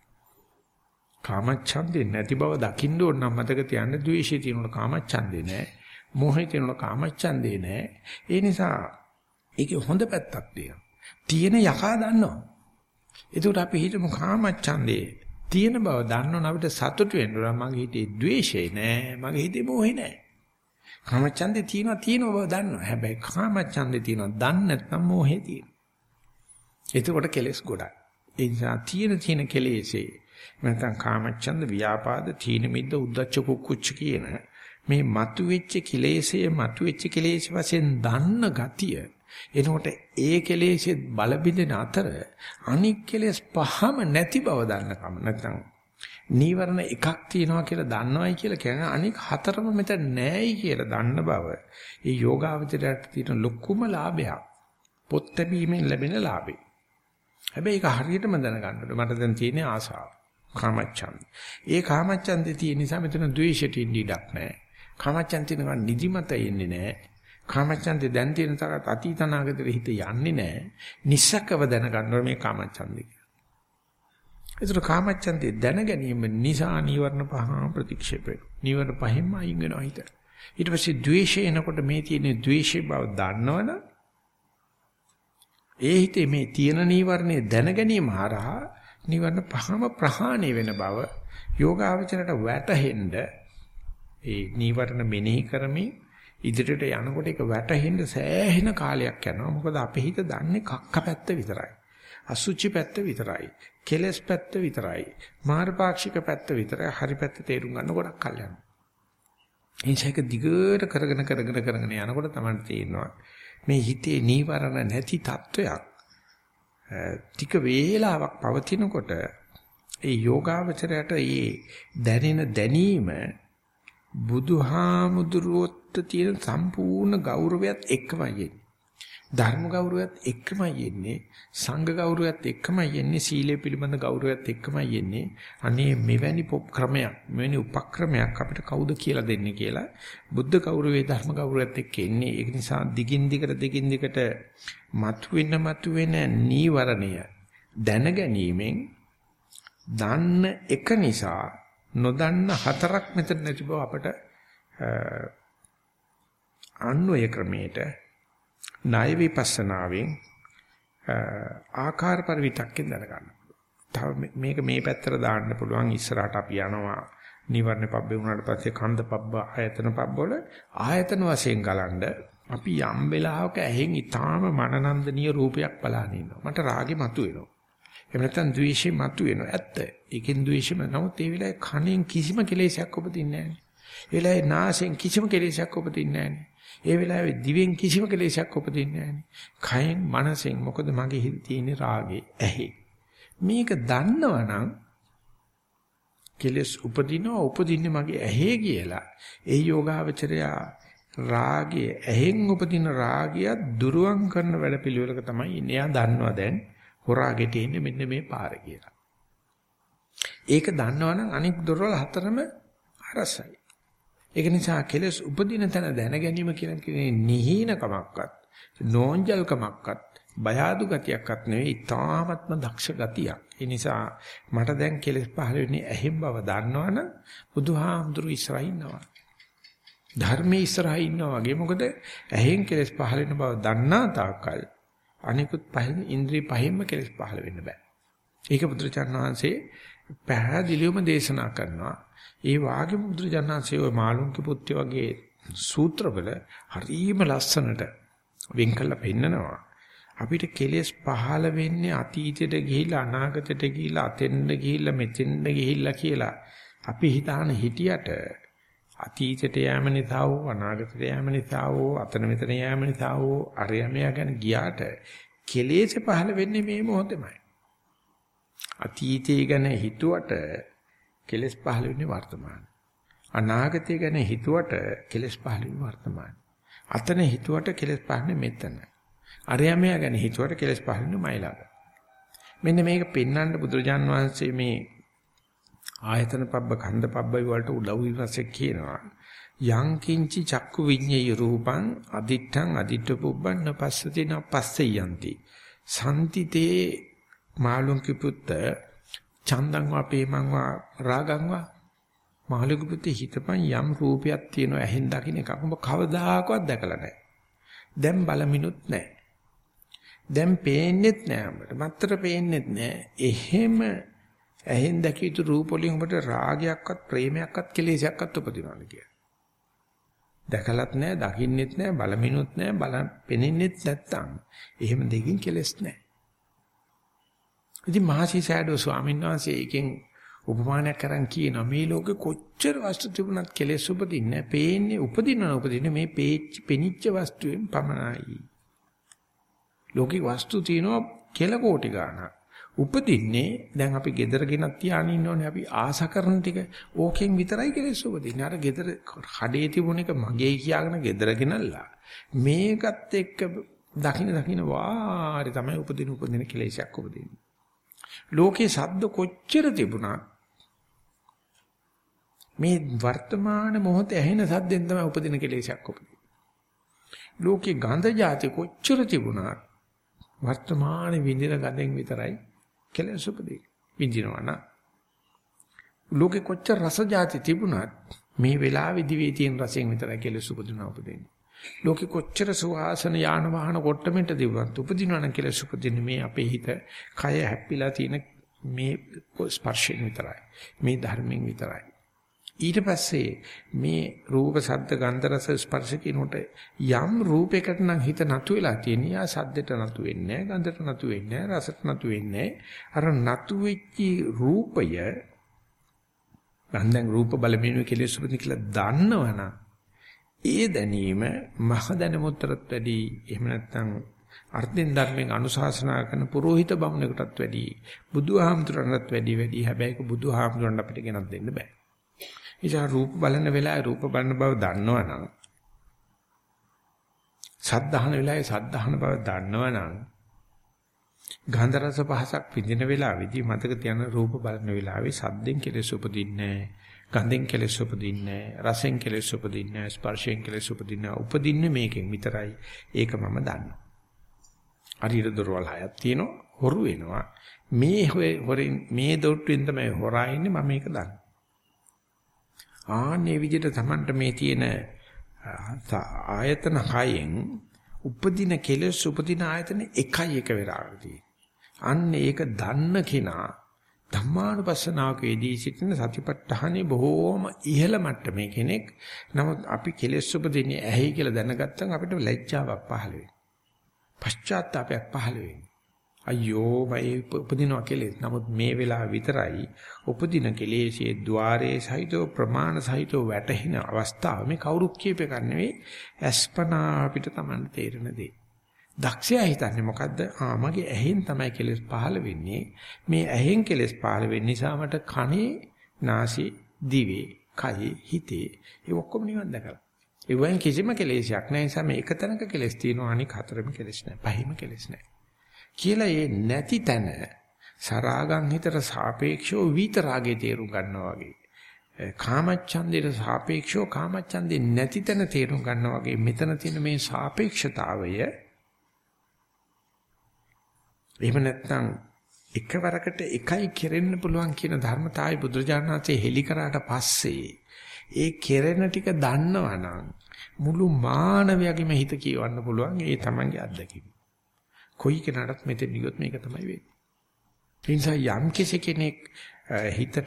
කාමච්ඡන්දේ නැති බව දකින්න ඕන නම් මතක තියාගන්න ද්වේෂය තියෙනකොට කාමච්ඡන්දේ නැහැ. මෝහය තියෙනකොට කාමච්ඡන්දේ නැහැ. ඒ නිසා ඒකේ හොඳ පැත්තක් තියෙනවා. තියෙන යකා දන්නවා. ඒකට අපි හිතමු කාමච්ඡන්දේ තියෙන බව දන්නවන අපිට සතුටු වෙන්න ඕන. මගේ හිතේ ද්වේෂය නෑ. මගේ හිතේ මොහේ නෑ. කාමච්ඡන්දේ තියෙනවා තියෙන බව දන්නවා. හැබැයි කාමච්ඡන්දේ තියෙනවා. දන්නේ නැත්නම් මොහේ තියෙනවා. එතකොට කෙලස් ගොඩක්. ඒ නිසා තියෙන තියෙන කෙලෙසේ නැත්නම් කාමච්ඡන්ද ව්‍යාපාද තීන මිද්ද උද්දච්ච කුක්කුච්ච කියන මේ මතුවෙච්ච කෙලෙසේ මතුවෙච්ච කෙලෙස් වශයෙන් දන්න ගතිය එනකොට ඒ කෙලෙසෙත් බල බිඳෙන අතර අනික් කෙලෙස් පහම නැති බව දන්නකම නැත්නම් නීවරණ එකක් තියෙනවා කියලා දන්නවයි කියලා කියන්නේ අනික් හතරම මෙතන නැහැයි කියලා දන්න බව. ඒ යෝගාවචරයට තියෙන ලොකුම ලාභයක්. පොත් ලැබීමෙන් ලැබෙන ලාභය. හැබැයි ඒක හරියටම දැනගන්න ඕනේ. මට දැන් තියෙන ආසාව. කාමච්ඡන්ද. ඒ කාමච්ඡන්දේ තියෙන නිසා මෙතන ද්වේෂයට ඉඩක් නැහැ. කාමච්ඡන්ද තියෙනවා නිදිමත එන්නේ නැහැ. කාමච්ඡන්දේ දැන් තියෙන තරත් අතීත අනාගතේ හිත යන්නේ නැහැ. නිස්සකව දැනගන්න ඕනේ මේ කාමච්ඡන්දේ. ඒතර කාමච්ඡන්දේ දැන ගැනීම නිසා නීවරණ පහ ප්‍රතික්ෂේප වෙනවා. නීවරණ පහෙන්ම අයින් වෙනවා හිත. ඊට පස්සේ ද්වේෂය එනකොට මේ තියෙන ද්වේෂේ බව දන්නවනම් ඒ හිතේ මේ තියෙන නීවරණේ දැන ගැනීම හරහා නීවරණ පහම ප්‍රහාණය වෙන බව යෝගාවචරයට වැටහෙන්න ඒ නීවරණ මෙනෙහි කරමින් ඉදිරියට යනකොට ඒක වැටහෙන්න සෑහෙන කාලයක් යනවා. මොකද අපේ හිත දන්නේ කක්ක පැත්ත විතරයි. අසුචි පැත්ත විතරයි. කෙලස් පැත්ත විතරයි. මාර්ගපාක්ෂික පැත්ත විතරයි. හරි පැත්ත තේරුම් ගන්න ගොඩක් කල් යනවා. එනිසා ඒක දිගට කරගෙන කරගෙන කරගෙන යනකොට තමයි තේරෙනවා මේ හිතේ නීවරණ නැති තත්වයක් ටික වේලාවක් පවතිනකොට ඒ යෝගාවචරයට ඒ දැනෙන දැනීම බුදුහාමුදුරුවොත් තියෙන සම්පූර්ණ ගෞරවයත් එක්කමයි එන්නේ. ධර්ම ගෞරවයත් එක්කමයි එන්නේ. සංඝ ගෞරවයත් එක්කමයි එන්නේ. සීලය පිළිබඳ ගෞරවයත් එක්කමයි එන්නේ. අනේ මෙවැනි ක්‍රමයක්, මෙවැනි උපක්‍රමයක් අපිට කවුද කියලා දෙන්නේ කියලා බුද්ධ ගෞරවයේ ධර්ම ගෞරවයත් එක්ක එන්නේ. ඒක නිසා දිගින් දිගට දිගින් දිගට මතුවෙන මතුවෙන නීවරණය දැන ගැනීමෙන් දන්න එක නිසා නොදන්න හතරක් මෙතන නැති බව අපට අන්වය ක්‍රමයට ණය විපස්සනාවෙන් ආකාර පරිවිතක්කෙන් දැනගන්න. තව මේක මේ පැත්තට දාන්න පුළුවන් ඉස්සරහට අපි යනවා නිවර්ණ පබ්බේ වුණාට පස්සේ කන්ද පබ්බ ආයතන පබ්බවල ආයතන වශයෙන් ගලනද අපි යම් වෙලාවක ඇහෙන් ඊටාම මනනන්දනීය රූපයක් බලන ඉන්නවා. මට රාගෙ මතුවෙනවා. එහෙම නැත්නම් ද්වේෂෙ මතුවෙනවා. ඇත්ත. ඒකෙන් ද්වේෂෙම නමුත් ඒ වෙලාවේ කණෙන් කිසිම කෙලෙසයක් උපදින්නේ නැහැ. ඒ වෙලාවේ නාසයෙන් කිසිම කෙලෙසයක් උපදින්නේ නැහැ. ඒ වෙලාවේ දිවෙන් කිසිම කෙලෙසයක් උපදින්නේ නැහැ. කයෙන් මනසෙන් මොකද මගේ හිතේ තියෙන රාගේ ඇහි. මේක දන්නවනම් කෙලස් උපදිනවා උපදින්නේ මගේ ඇහි කියලා. ඒ යෝගාවචරයා රාගයේ ඇහෙන් උපදින රාගය දුරුවන් කරන වැඩපිළිවෙලක තමයි ඉන්නේ. එයා දන්නවා දැන් හොරාගෙට ඉන්නේ මෙන්න මේ පාර කියලා. ඒක දන්නවනම් අනික් දොරවල් හතරම අරසයි. ඒක නිසා කෙලස් උපදින තැන දැන ගැනීම කියන කෙනේ නිහීනකමක්වත් නෝන්ජල්කමක්වත් බය අඩු ගතියක්වත් නෙවෙයි තාමත්ම දක්ෂ ගතියක්. ඒ නිසා මට දැන් කෙලස් පහළ වෙන්නේ ඇහෙන් බව දන්නවනම් බුදුහාමුදුරු ඉස්සරහින් ඉන්නවා. ධර්මයේ ඉස්සරහින් ඉන්නවා වගේ මොකද ඇහෙන් කෙලස් පහළ වෙන බව දන්නා තාක්කල් අනිකුත් පහෙන් ඉන්ද්‍රිය පහෙන්ම කෙලස් පහළ වෙන්න බෑ. ඒක බුදුරජාණන් වහන්සේ පැහැදිලිවම දේශනා කරනවා. ඒ වාගේ බුදුරජාණන්සේ ඔය මාළුන්ගේ පුත්‍ය වගේ සූත්‍රවල හරීම ලස්සනට වෙන් කළා පෙන්නනවා. අපිට කෙලෙස් පහළ වෙන්නේ අතීතයට ගිහිල්ලා අනාගතයට ගිහිල්ලා අතෙන්ද ගිහිල්ලා මෙතෙන්ද ගිහිල්ලා කියලා අපි හිතාන හිටියට අතීතයට යෑම නිසා හෝ අනාගතයට යෑම නිසා හෝ අතන මෙතන යෑම නිසා හෝ අරයමයා ගැන ගියාට කෙලෙස් පහළ වෙන්නේ මේ මොහොතේමයි. අතීතය ගැන හිතුවට කෙලෙස් පහළ වෙන්නේ වර්තමාන. අනාගතය ගැන හිතුවට කෙලෙස් පහළ වෙන්නේ වර්තමාන. අතන හිතුවට කෙලෙස් පහළන්නේ මෙතන. අරයමයා ගැන හිතුවට කෙලෙස් පහළන්නේ මයිලඟ. මෙන්න මේක පෙන්වන්න බුදුරජාන් වහන්සේ මේ ආයතන පබ්බ කන්ද පබ්බ වලට උදව් විපස්සේ කියනවා. යං කිංචි චක්කු විඤ්ඤේ රූපං අදිත්තං අදිත්ත පුබ්බන්න පස්සති නපස්සේ යන්ති. සම්තිතේ මාළුන්කි පුත්ත චන්දං වාපේමං වා රාගං වා මාළුන්කි පුත්තේ හිතපන් යම් රූපයක් තියෙනවා ඇහෙන් දකින්න එකක් ඔබ කවදාකවත් දැකලා නැහැ. දැන් බලමිනුත් නැහැ. දැන් පේන්නෙත් නැහැ අපිට. මත්තර පේන්නෙත් නැහැ. එහෙම ඇහෙන් දැකිය යුතු රූප වලින් ඔබට රාගයක්වත් ප්‍රේමයක්වත් කෙලෙසයක්වත් උපදිනවද කියලා. දැකලත් නැහැ, දකින්නෙත් නැහැ, බලමිනුත් නැහැ, බල පෙනෙන්නෙත් නැත්තම් එහෙම දෙකින් කෙලස් නැහැ. ඉතින් මහසි සෑඩෝ ස්වාමීන් වහන්සේ එකෙන් උපමානයක් කරන් කියනවා මේ ලෝකෙ කොච්චර වස්තු තිබුණත් කෙලෙස් උපදින්නේ නැහැ. පේන්නේ උපදිනවා උපදින්නේ මේ පේච්ච පෙනිච්ච වස්තුවෙන් පමණයි. ලෝකේ වස්තු තියෙනවා කෙල කෝටි ගාණක්. උපදින්නේ දැන් අපි gedara ගෙනත් තියාගෙන ඉන්නෝනේ අපි ආස කරන ටික ඕකෙන් විතරයි කෙලෙස් උපදින්නේ. අර gedara කඩේ තිබුණ එක මගේ කියාගෙන gedara ගෙනල්ලා මේකත් එක්ක දකින්න දකින්න වාරි තමයි උපදින උපදින කෙලෙසයක් උපදින්නේ. ලෝකේ සද්ද කොච්චර තිබුණත් මේ වර්තමාන මොහොතේ ඇහෙන සද්දෙන් තමයි උපදින කෙලෙසයක් උපදින්නේ. ලෝකේ ගඳ જાති කොච්චර තිබුණත් වර්තමාන විඳින ගඳෙන් විතරයි කෙලෙස් උපදින්නේ. විඳිනවා නම් ලෝකේ කොච්චර රස જાති තිබුණත් මේ වෙලාවේදී වේ තියෙන රසෙන් විතරයි කෙලෙස් උපදිනවා උපදින්නේ. ලෝකෙ කොච්චර සුවාසන යාන වාහන කොට්ටමෙන්ට දිවුවත් උපදිනවා නම් කියලා සුපදින්නේ මේ අපේ හිත කය හැප්පිලා තියෙන මේ ස්පර්ශයෙන් විතරයි. මේ ධර්මයෙන් විතරයි. ඊට පස්සේ මේ රූප ශබ්ද ගන්ධ රස ස්පර්ශ කිනොට යම් රූපයකට නම් හිත නතු වෙලා තියෙන යා සද්දට නතු වෙන්නේ ගන්ධට නතු වෙන්නේ රසට නතු වෙන්නේ අර නතු වෙච්ච රූපය බන්දන් රූප බලමිනු කෙලෙස් උපදින කියලා දන්නවනම් ඒ දැනීම මහ දැනුමතරත් වැඩි. එහෙම නැත්නම් අර්ථෙන් ධර්මයෙන් අනුශාසනා කරන පුරোহিত බමුණෙකුටත් වැඩි. බුදුහාමුදුරන්ටත් වැඩි වැඩි. හැබැයි ඒක බුදුහාමුදුරන්ට අපිට ගෙනත් දෙන්න බෑ. ඉතින් රූප බලන වෙලාවේ රූප බලන බව දන්නවනම් සද්ධාහන වෙලාවේ සද්ධාහන බව දන්නවනම් ගන්ධ රස පහසක් විඳින වෙලාවේදී මතක තියන රූප බලන වෙලාවේ සද්දෙන් කෙලෙස් උපදින්නේ ගන්ධෙන් කෙලෙස් උපදින්නේ රසෙන් කෙලෙස් උපදින්නේ ස්පර්ශයෙන් කෙලෙස් උපදින්නේ උපදින්නේ මේකෙන් විතරයි. ඒක මම දන්නවා. හරියට දොරවල් හයක් තියෙනවා හොරු වෙනවා. මේ හොරින් මේ දොට්ටුවෙන් තමයි හොරා ඉන්නේ මම මේක දන්නවා ආන්නේ විදිහට Tamanට මේ තියෙන ආයතන හයෙන් උපදින කෙලෙස් උපදින ආයතන එකයි එක වෙලාවකදී අන්න ඒක දන්න කෙනා ධම්මානුපස්සනාවකදී සිටින සතිපට්ඨානෙ බොහෝම ඉහළ මට්ටමේ කෙනෙක්. නමුත් අපි කෙලෙස් උපදින්නේ ඇහි කියලා දැනගත්තම අපිට ලැජ්ජාවක් පහළ වෙනවා. පශ්චාත්තාවයක් පහළ වෙනවා. අයියෝ මම උපදිනවා කෙලෙස්. නමුත් මේ වෙලාව විතරයි උපදින කෙලෙස්යේ ద్వාරයේ සහිතව ප්‍රමාණ සහිතව වැටහෙන අවස්ථාව මේ කවුරුත් කියප එක නෙවෙයි. අස්පනා අපිට Taman තේරෙන දේ. දක්ෂයා හිතන්නේ මොකද්ද? ආ මගේ ඇහෙන් තමයි කෙලෙස් පහළ වෙන්නේ. මේ ඇහෙන් කෙලෙස් පහළ වෙන්න නිසා මට කනේ, නාසයේ, දිවේ, කයේ, හිතේ ඒ ඔක්කොම නිවන් දැකලා. ඒ වයින් කිසිම කෙලෙසයක් නැහැ. නිසා මේ එක තැනක කෙලෙස් තියෙනවා අනික හතරෙම කෙලෙස් නැහැ. පහෙම කෙලෙස් නැහැ. කියලා ඒ නැති තැන සරාගං හිතට සාපේක්ෂව විතරාගේ තේරුම් ගන්නවා වගේ. කාමච්ඡන්දේට සාපේක්ෂව කාමච්ඡන්දේ නැති තැන තේරුම් ගන්නවා වගේ මෙතන තියෙන මේ සාපේක්ෂතාවය එහෙම නැත්නම් එකවරකට එකයි කෙරෙන්න පුළුවන් කියන ධර්මතාවය බුදුරජාණන්සේ හෙලි කරාට පස්සේ ඒ කෙරෙන ටික දන්නවනම් මුළු මානවයාගේම හිත කියවන්න පුළුවන් ඒ තමන්ගේ අත්දැකීම. කොයි කෙනාටත් මෙතෙන් ගියොත් මේක තමයි වෙන්නේ. ඒ නිසා යම් කෙනෙක් හිතට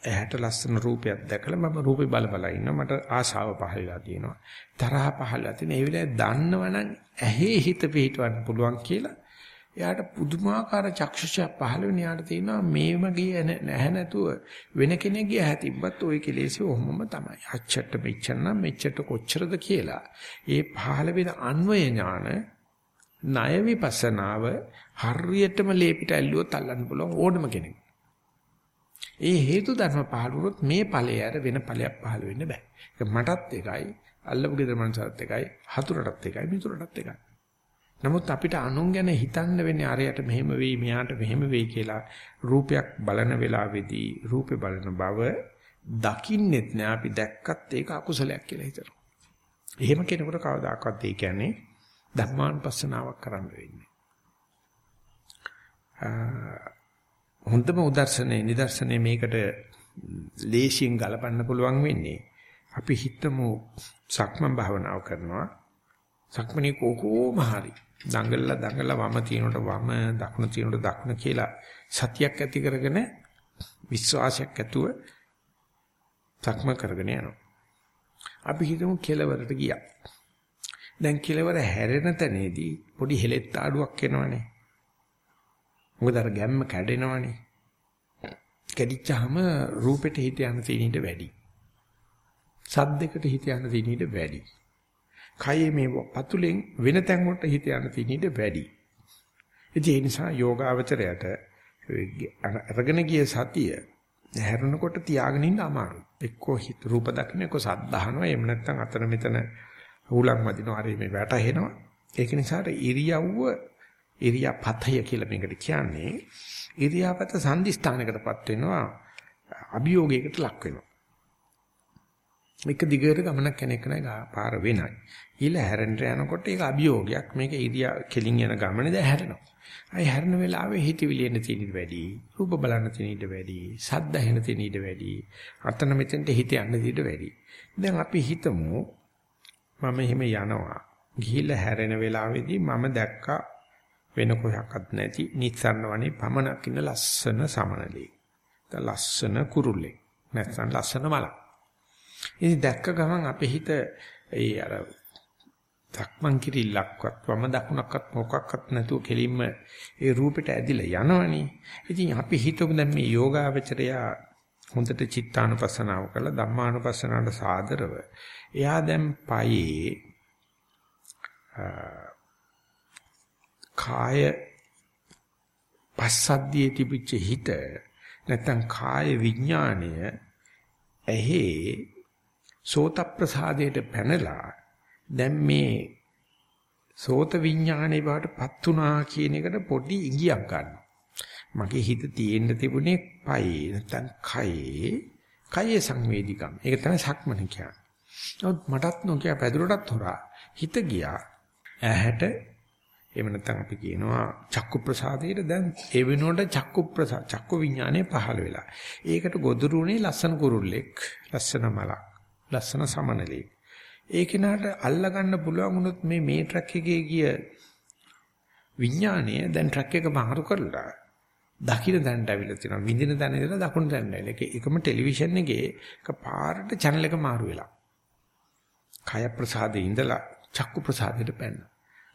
ඇහැට ලස්සන රූපයක් දැකලා මම රූපේ බල බල ඉන්නවා මට ආශාව පහළලා තියෙනවා තරහ පහළලා තියෙන ඒ වෙලාවේ දන්නවනම් ඇහි හිත පිටවන්න පුළුවන් කියලා එයාට පුදුමාකාර චක්ෂුෂයක් පහළ වෙන යාට තියෙනවා මේ වගේ නැහැ නැතුව වෙන කෙනෙක්ගේ ඇහැ තිබ්බත් ওই කෙලෙසි ඔහොමම තමයි. අච්චට මෙච්චර නම් මෙච්චට කොච්චරද කියලා. ඒ පහළ වෙන අන්වය ඥාන ණය විපස්සනාව හරියටම ලේපිට ඇල්ලුවොත් අල්ලන්න පුළුවන් ඕනම කෙනෙක්. ඒ හේතු ධර්ම පහළ වුණොත් මේ ඵලය ඇර වෙන ඵලයක් පහළ වෙන්න බෑ. ඒක මටත් එකයි, අල්ලපු ගෙදර මනසත් එකයි, හතුරටත් එකයි, මිතුරටත් එකයි. නමුත් අපිට අනුන් ගැන හිතන්න වෙන්නේ අරයට මෙහෙම වෙයි මෙයාට මෙහෙම වෙයි කියලා රූපයක් බලන වෙලාවේදී රූපේ බලන බව දකින්නෙත් නෑ අපි දැක්කත් ඒක අකුසලයක් කියලා හිතනවා. එහෙම කෙනෙකුට කවදාකවත් ඒ කියන්නේ ධර්මානුපස්සනාවක් කරන්න වෙන්නේ. හොඳම උදර්ශනේ නිදර්ශනේ මේකට ලේසියෙන් ගලපන්න පුළුවන් වෙන්නේ අපි හිතමු සක්මන් භාවනාව කරනවා සක්මනේ කොහොම හරි දඟලලා දඟලලා වම තියනට වම දකුණ තියනට දකුණ කියලා සතියක් ඇති කරගෙන විශ්වාසයක් ඇතුව සක්ම කරගෙන යනවා. අපි හිතමු කෙලවරට ගියා. දැන් කෙලවර හැරෙන තැනේදී පොඩි හෙලෙත් ආඩුවක් එනවනේ. මොකද අර ගැම්ම කැඩෙනවනේ. කැඩිච්චාම රූපෙට හිත යන තීනීට වැඩි. සද්දයකට හිත යන තීනීට වැඩි. කයේ මේ පතුලෙන් වෙන තැන් වලට හිත යන තීනීට වැඩි. ඒ නිසා යෝගාවචරයට අරගෙන ගිය සතිය හැරෙනකොට තියාගෙන ඉන්න අමාරුයි. එක්කෝ හිත රූප දකින්න එක්කෝ සද්ද අහනවා. එහෙම නැත්නම් අතන මෙතන හුලං වදිනවා. හරි මේ වැටහෙනවා. ඒක නිසා ඉරියව්ව ඉරියාපතය කියලා මේකට කියන්නේ. ඉරියාපත සංදිස්ථානකටපත් වෙනවා. අභියෝගයකට ලක් වෙනවා. එක දිගට ගමනක් කෙනෙක් නෑ පාර වෙනයි. ඊළ හැරෙන්න යනකොට ඒක අභියෝගයක්. මේක ඉරියා කෙලින් යන ගමනේද හැරෙනවා. අය හැරෙන වෙලාවේ හිතවිලි එන තියෙන වැඩි, රූප බලන්න තියෙන වැඩි, ශබ්ද ඇහෙන තියෙන වැඩි, අතන මෙතෙන්ට හිත යන්න තියෙන වැඩි. දැන් අපි හිතමු මම එහෙම යනවා. ගිහිල්ලා හැරෙන වෙලාවේදී මම දැක්කා වෙන කොහක්වත් නැති නිස්සන්න වනේ පමනක් ඉන්න ලස්සන සමනලේ. ලස්සන කුරුල්ලේ. නැත්නම් ලස්සන මලක්. ඉතින් දැක්ක ගමන් අපේ හිත ඒ අර දක්මන් කිරිල්ලක්වත් වම දකුණක්වත් මොකක්වත් නැතුව කෙලින්ම ඒ රූපෙට ඇදිලා යනවනේ. ඉතින් අපි හිතමු දැන් මේ යෝගාවචරය හොඳට චිත්තානුපස්සනාව කළා ධම්මානුපස්සනාවට සාදරව. එයා දැන් පයේ කාය පස්සද්ධියේ තිබිච්ච හිත නැත්නම් කාය විඥාණය ඇහි සෝත ප්‍රසාදයට පැනලා දැන් මේ සෝත විඥානේ බාටපත් උනා කියන එකට පොඩි ඉඟියක් ගන්නවා. මගේ හිත තියෙන්න තිබුණේ පයේ නැත්නම් කයේ කයේ සංවේදිකම්. ඒක තමයි සක්මන කියන්නේ. නමුත් මටත් නොකිය පැදුරටත් හොරා හිත ගියා. ඇහැට එහෙම නැත්නම් අපි කියනවා චක්කු ප්‍රසාදයට දැන් ඒ වෙනුවට චක්කු ප්‍රසාද චක්කු විඥානය පහළ වෙලා. ඒකට ගොදුරුනේ ලස්සන කුරුල්ලෙක්, ලස්සන මලක්, ලස්සන සමනලෙක්. ඒ කෙනාට අල්ලා ගන්න පුළුවන් වුණොත් මේ මේ ට්‍රක් එකේ ගිය විඥානය දැන් ට්‍රක් එක මාරු කරලා දකින්න දැනට ඇවිල්ලා තියෙනවා. විඳින දැන ඉඳලා දකුණු දැනට ඇවිල්ලා. එකම ටෙලිවිෂන් එකේ එක පාරට channel එක මාරු වෙලා. කය ප්‍රසාදේ ඉඳලා චක්කු ප්‍රසාදයට පැන්නා.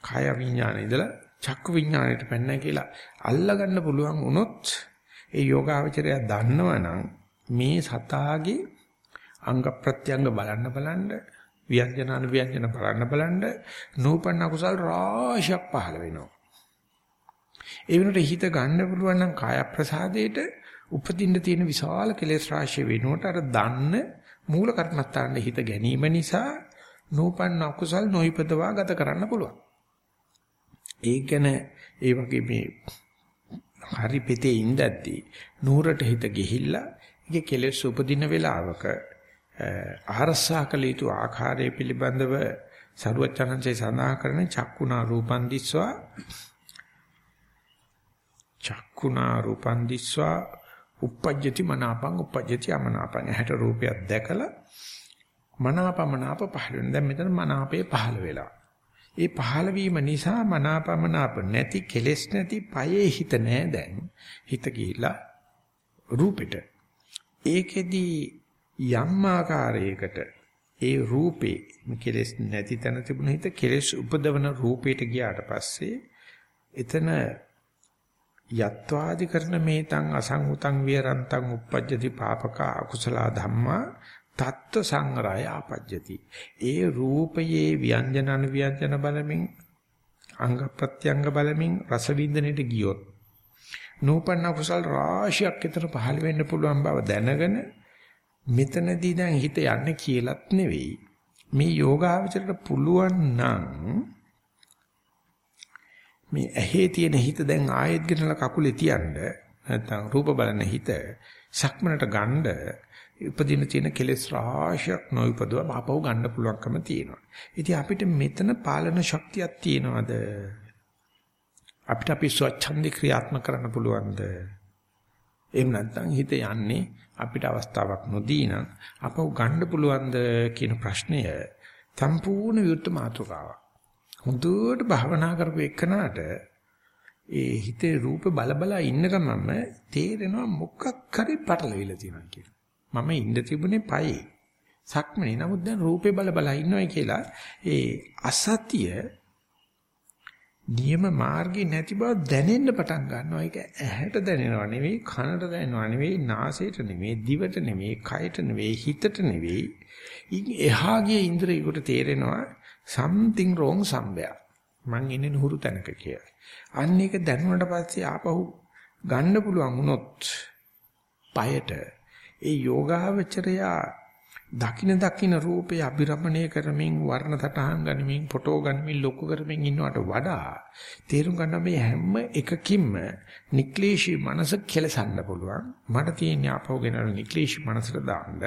කාය විඥානෙ ඉඳලා චක්කු විඥානෙට පැනනා කියලා අල්ලා ගන්න පුළුවන් වුණොත් ඒ යෝගාවචරය දන්නවනම් මේ සතාගේ අංග ප්‍රත්‍යංග බලන්න බලන්න ව්‍යංජන අනුව්‍යංජන බලන්න බලන්න නූපන්න කුසල් රාශියක් පහළ වෙනවා. ඒ වෙනකොට හිත ගන්න පුළුවන් නම් කාය ප්‍රසාදයට උපදින්න තියෙන විශාල කෙලෙස් රාශිය වෙනුවට අර දන්න මූල කර්මස්ථානයේ හිත ගැනීම නිසා නූපන්න අකුසල් නොයිපදවා ගත කරන්න පුළුවන්. ඒ ගැන ඒ වගේ මේ හරි පෙතේ ඉඳද්දී නూరుට හිත ගිහිල්ලා ඒකේ කෙලෙස් උපදින වෙලාවක ආරසා කළ යුතු ආකාරය පිළිබඳව සරුවචනන්සේ සඳහන් කරන චක්කුණා රූපන් දිස්වා. චක්කුණා රූපන් දිස්වා. uppajjati මනාපං uppajjati අමනාපං. ඇහැට රූපයක් දැකලා මනාපමනාප පහළ වෙන දැන් මෙතන මනාපේ පහළ වෙලා. ඒ පහළ වීම නිසා මනාපමනාප නැති කෙලෙස් නැති පයේ හිත නෑ දැන්. හිත ගිහිලා රූපෙට. ඒකෙදි යම් ආකාරයකට ඒ රූපේ කෙලෙස් නැති තැන තිබුණ හිත කෙලෙස් උපදවන රූපයට ගියාට පස්සේ එතන යත්වාදි කරන මේතං අසංහුතං විරන්තං uppajjati papaka akusala dhamma තත්ත්ව සංග්‍රහය ආපජ්ජති. ඒ රූපයේ ව්‍යංජන අනුව්‍යංජන බලමින් අංග ප්‍රත්‍යංග බලමින් රස වින්දනයට ගියොත් නූපන්න කුසල් රාශියක් විතර පහළ වෙන්න පුළුවන් බව දැනගෙන මෙතනදී දැන් හිත යන්නේ කියලාත් නෙවෙයි මේ යෝගාවචරයට පුළුවන් නම් මේ ඇහි තියෙන හිත දැන් ආයෙත් ගෙනලා කකුලේ තියන්න නැත්නම් රූප බලන හිත සක්මනට ගන්න උපදින තියෙන කෙලෙස් රාශියක් නොඋපදව ආපහු ගන්න පුළුවන්කම තියෙනවා. ඉතින් අපිට මෙතන පාලන ශක්තියක් තියනවාද? අපිට අපි ස්වච්ඡන්ද ක්‍රියාත්මක කරන්න පුළුවන්ද? එහෙම නැත්නම් හිත යන්නේ අපිට අවස්ථාවක් නොදී නම් අපව ගන්න පුළුවන්ද කියන ප්‍රශ්නය සම්පූර්ණ විරුද්ධ මාතෘකාවක්. හොඳට භාවනා කරපු එකනට ඒ හිතේ රූප බල බල ඉන්න ගමන්ම තේරෙනවා මොකක් හරි පටලවිලා තියෙනවා කියලා. මම ඉඳ තිබුණේ පයේ. සක්මනේ. නමුත් දැන් රූපේ බල බල ඉන්නවයි කියලා ඒ අසතිය නියම මාර්ගේ නැති බව දැනෙන්න පටන් ගන්නවා. ඒක ඇහැට දැනෙනව නෙවෙයි, කනට දැනෙනව නෙවෙයි, නාසයට නෙවෙයි, දිවට නෙවෙයි, කයට නෙවෙයි, හිතට නෙවෙයි. එහා ගිය ඉන්ද්‍රියකට තේරෙනවා something wrong somewhere. මං ඉන්නේ නුහුරු තැනක කියලා. අන්න ඒක දැනුණට පස්සේ ආපහු ගන්න පුළුවන් වුණොත් পায়ට ඒ යෝගාවචරයා දකින දකින රූපේ අභිරමණය කරමින් වර්ණ සටහන් ගනිමින් ෆොටෝ ගනිමින් ලොකු කරමින් ඉන්නවට වඩා තේරුම් ගන්න මේ හැම එකකින්ම නික්ලේශී මනස කෙලසන්න පුළුවන්. මට තියෙන ආපහුගෙන නික්ලේශී මනසට දාන්න.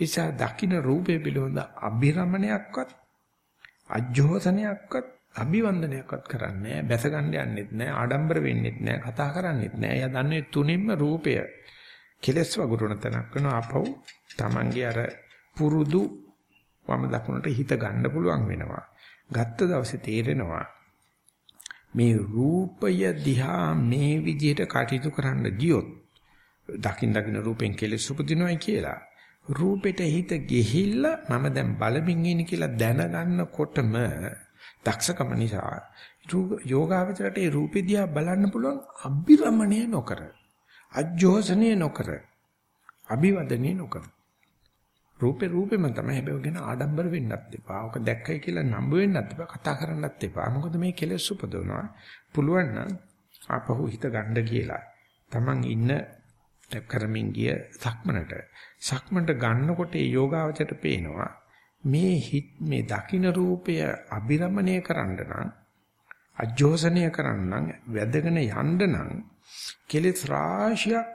නිසා දකින රූපේ පිළිබඳ අභිරමණයක්වත් අජෝසනයක්වත් අභිවන්දනයක්වත් කරන්නේ නැහැ. බැස ගන්න යන්නෙත් නැහැ ආඩම්බර වෙන්නෙත් නැහැ කතා කරන්නෙත් නැහැ. එයා දන්නේ තුනින්ම රූපය කෙලස් වගුරුණ තනක් කරන ආපහු Tamange අර පුරුදු වම දකුණට හිත ගන්න පුළුවන් වෙනවා. ගත්ත දවසේ තේරෙනවා මේ රූපය දිහා මේ විදිහට කටයුතු කරන්න ගියොත් දකින් දකින්න රූපෙන් කෙලෙස් උපදිනවයි කියලා රූපෙට හිත ගිහිල්ලා මම දැන් බලමින් ඉන්නේ කියලා දැනගන්නකොටම දක්ෂකම නිසා යෝගාවචරයට ඒ රූපෙ දිහා බලන්න පුළුවන් අභිරමණය නොකර අජෝසනය නොකර අභිවදනය නොකර රූපේ රූපෙම තමයි හැබැයි ගැන ආඩම්බර වෙන්නත් එපා. ඔක දැක්කයි කියලා නම්බ වෙන්නත් එපා. කතා කරන්නත් එපා. මොකද මේ කෙලෙස් උපදවනවා. පුළුවන් නම් ආපහු හිත ගන්න කියලා. Taman ඉන්න කරමින් ගිය සක්මනට සක්මනට ගන්නකොට ඒ යෝගාවචරයට පේනවා මේ හිත් මේ දකින්න රූපය අබිරමණය කරන්න නම් අජෝසනීය කරන්න නම් වැදගෙන යන්න නම් කෙලෙස් රාශියක්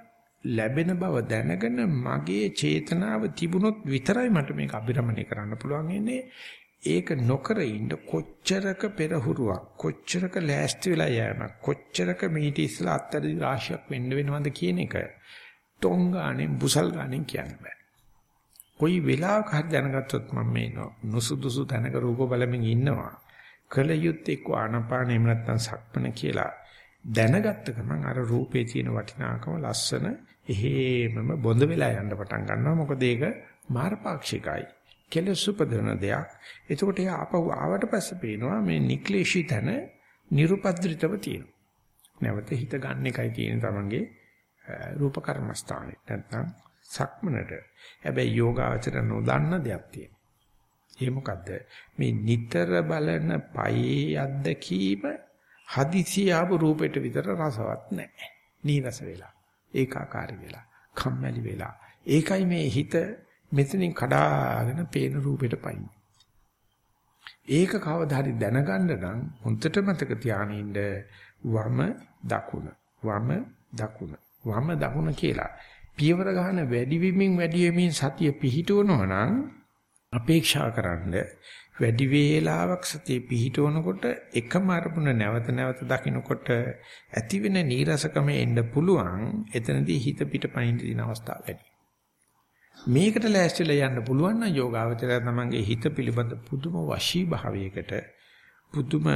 ලැබෙන බව දැනගෙන මගේ චේතනාව තිබුණොත් විතරයි මට මේක අභිරමණය කරන්න පුළුවන් ඉන්නේ ඒක නොකර ඉන්න කොච්චරක පෙරහුරුවක් කොච්චරක ලෑස්ති වෙලා යෑමක් කොච්චරක මීට ඉස්සලා අත්තරි රාශියක් වෙන්න වෙනවද කියන එක ටොංගාණෙන් බුසල් ගාණෙන් කියන්න බෑ. කොයි වෙලාවක හරි දැනගත්තොත් මම මේ නුසුදුසු තැනක රූප බලමින් ඉන්නවා. කල යුත්තේ එක්ක ආනපාන එහෙම නැත්නම් සක්මන කියලා දැනගත්ත ගමන් අර රූපේ තියෙන වටිනාකම ලස්සන එහෙමම බොඳ වෙලා යන්න පටන් ගන්නවා. මොකද ඒක මාර්ගපාක්ෂිකයි. කෙලස් උපදවන දෙයක්. එතකොට ඒ ආපහු ආවට පස්සේ පේනවා මේ නික්ලේශී තන නිරුපද්‍රිතව තියෙනවා. නැවත හිත ගන්න එකයි තියෙන තමන්ගේ රූප කර්මස්ථානේ. නැත්නම් සක්මනට. හැබැයි යෝගාචර නොදන්න දෙයක් තියෙනවා. ඒ මොකද්ද? මේ නිතර බලන පයේ අත්දැකීම හදිසිය ආපු රූපෙට විතර රසවත් නැහැ. නීරස වෙලා. ඒකාකාරී වෙලා. කම්මැලි වෙලා. ඒකයි මේ හිත මෙතනින් කඩාගෙන පේන රූපෙට පයින්. ඒක කවදා හරි දැනගන්න නම් හොන්දට මතක තියාගෙන වම දකුණ වම දකුණ වම දකුණ කියලා පියවර ගන්න වැඩි වෙමින් වැඩි වෙමින් සතිය පිහිටවනවා නම් අපේක්ෂා කරන්නේ වැඩි වේලාවක් සතිය පිහිටවනකොට එකම අරමුණ නැවත නැවත දකින්නකොට ඇති වෙන නීරසකම එන්න පුළුවන්. එතනදී හිත පිටපයින් දින අවස්ථාව වැඩි. මේකට ලෑස්තිලා යන්න පුළුවන් නම් යෝගාවචරය තමංගේ හිත පිළිබඳ පුදුම වශී භාවයකට පුදුම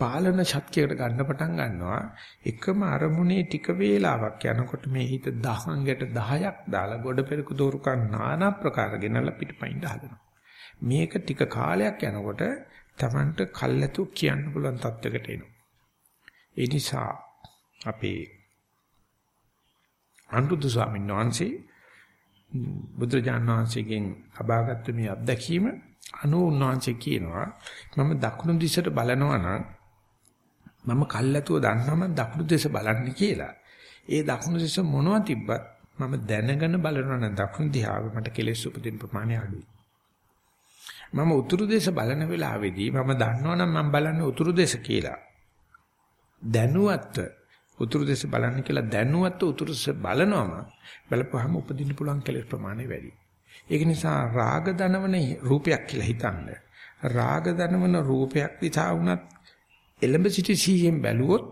පාලන ශක්තියකට ගන්න පටන් ගන්නවා. එකම අරමුණේ ටික වේලාවක් යනකොට මේ හිත දහංගට 10ක් දාලා ගොඩ පෙරක දෝරුකන් নানা ප්‍රකාර ගෙනල්ලා පිටපයින් හදනවා. මේක ටික කාලයක් යනකොට Tamanට කල්ැතු කියන්න පුළුවන් තත්යකට එනවා. ඒ නිසා අපේ අනුරුද්ධ ස්වාමීන් වහන්සේ බුදුරජාණන් වහන්සේගෙන් අබාගත්තු මේ අත්දැකීම අනු උන්වහන්සේ කියනවා මම දකුණු දිශට බලනවා නම් මම කල්ැතුව දන්නවා මම දකුණු දිශ බලන්නේ කියලා. ඒ දකුණු දිශ මොනවද තිබ්බත් මම දැනගෙන බලනවා නම් දකුණු දිහාව මට කෙලෙස් උපදින ප්‍රමාණය අඩුයි. මම උතුරු දේශ බලන වෙලාවේදී මම දන්නවනම් මම බලන්නේ උතුරු දේශ කියලා. දැනුවත්ව උතුරු දේශ බලන්න කියලා දැනුවත්ව උතුරු දේශ බලනවම බලපුවාම උපදින්න පුළුවන් කෙලෙස් ප්‍රමාණය වැඩි. ඒක නිසා රාග දනවන රූපයක් කියලා හිතන්න. රාග දනවන රූපයක් දිහා වුණත් එලඹ සිටි සීයෙන් බැලුවොත්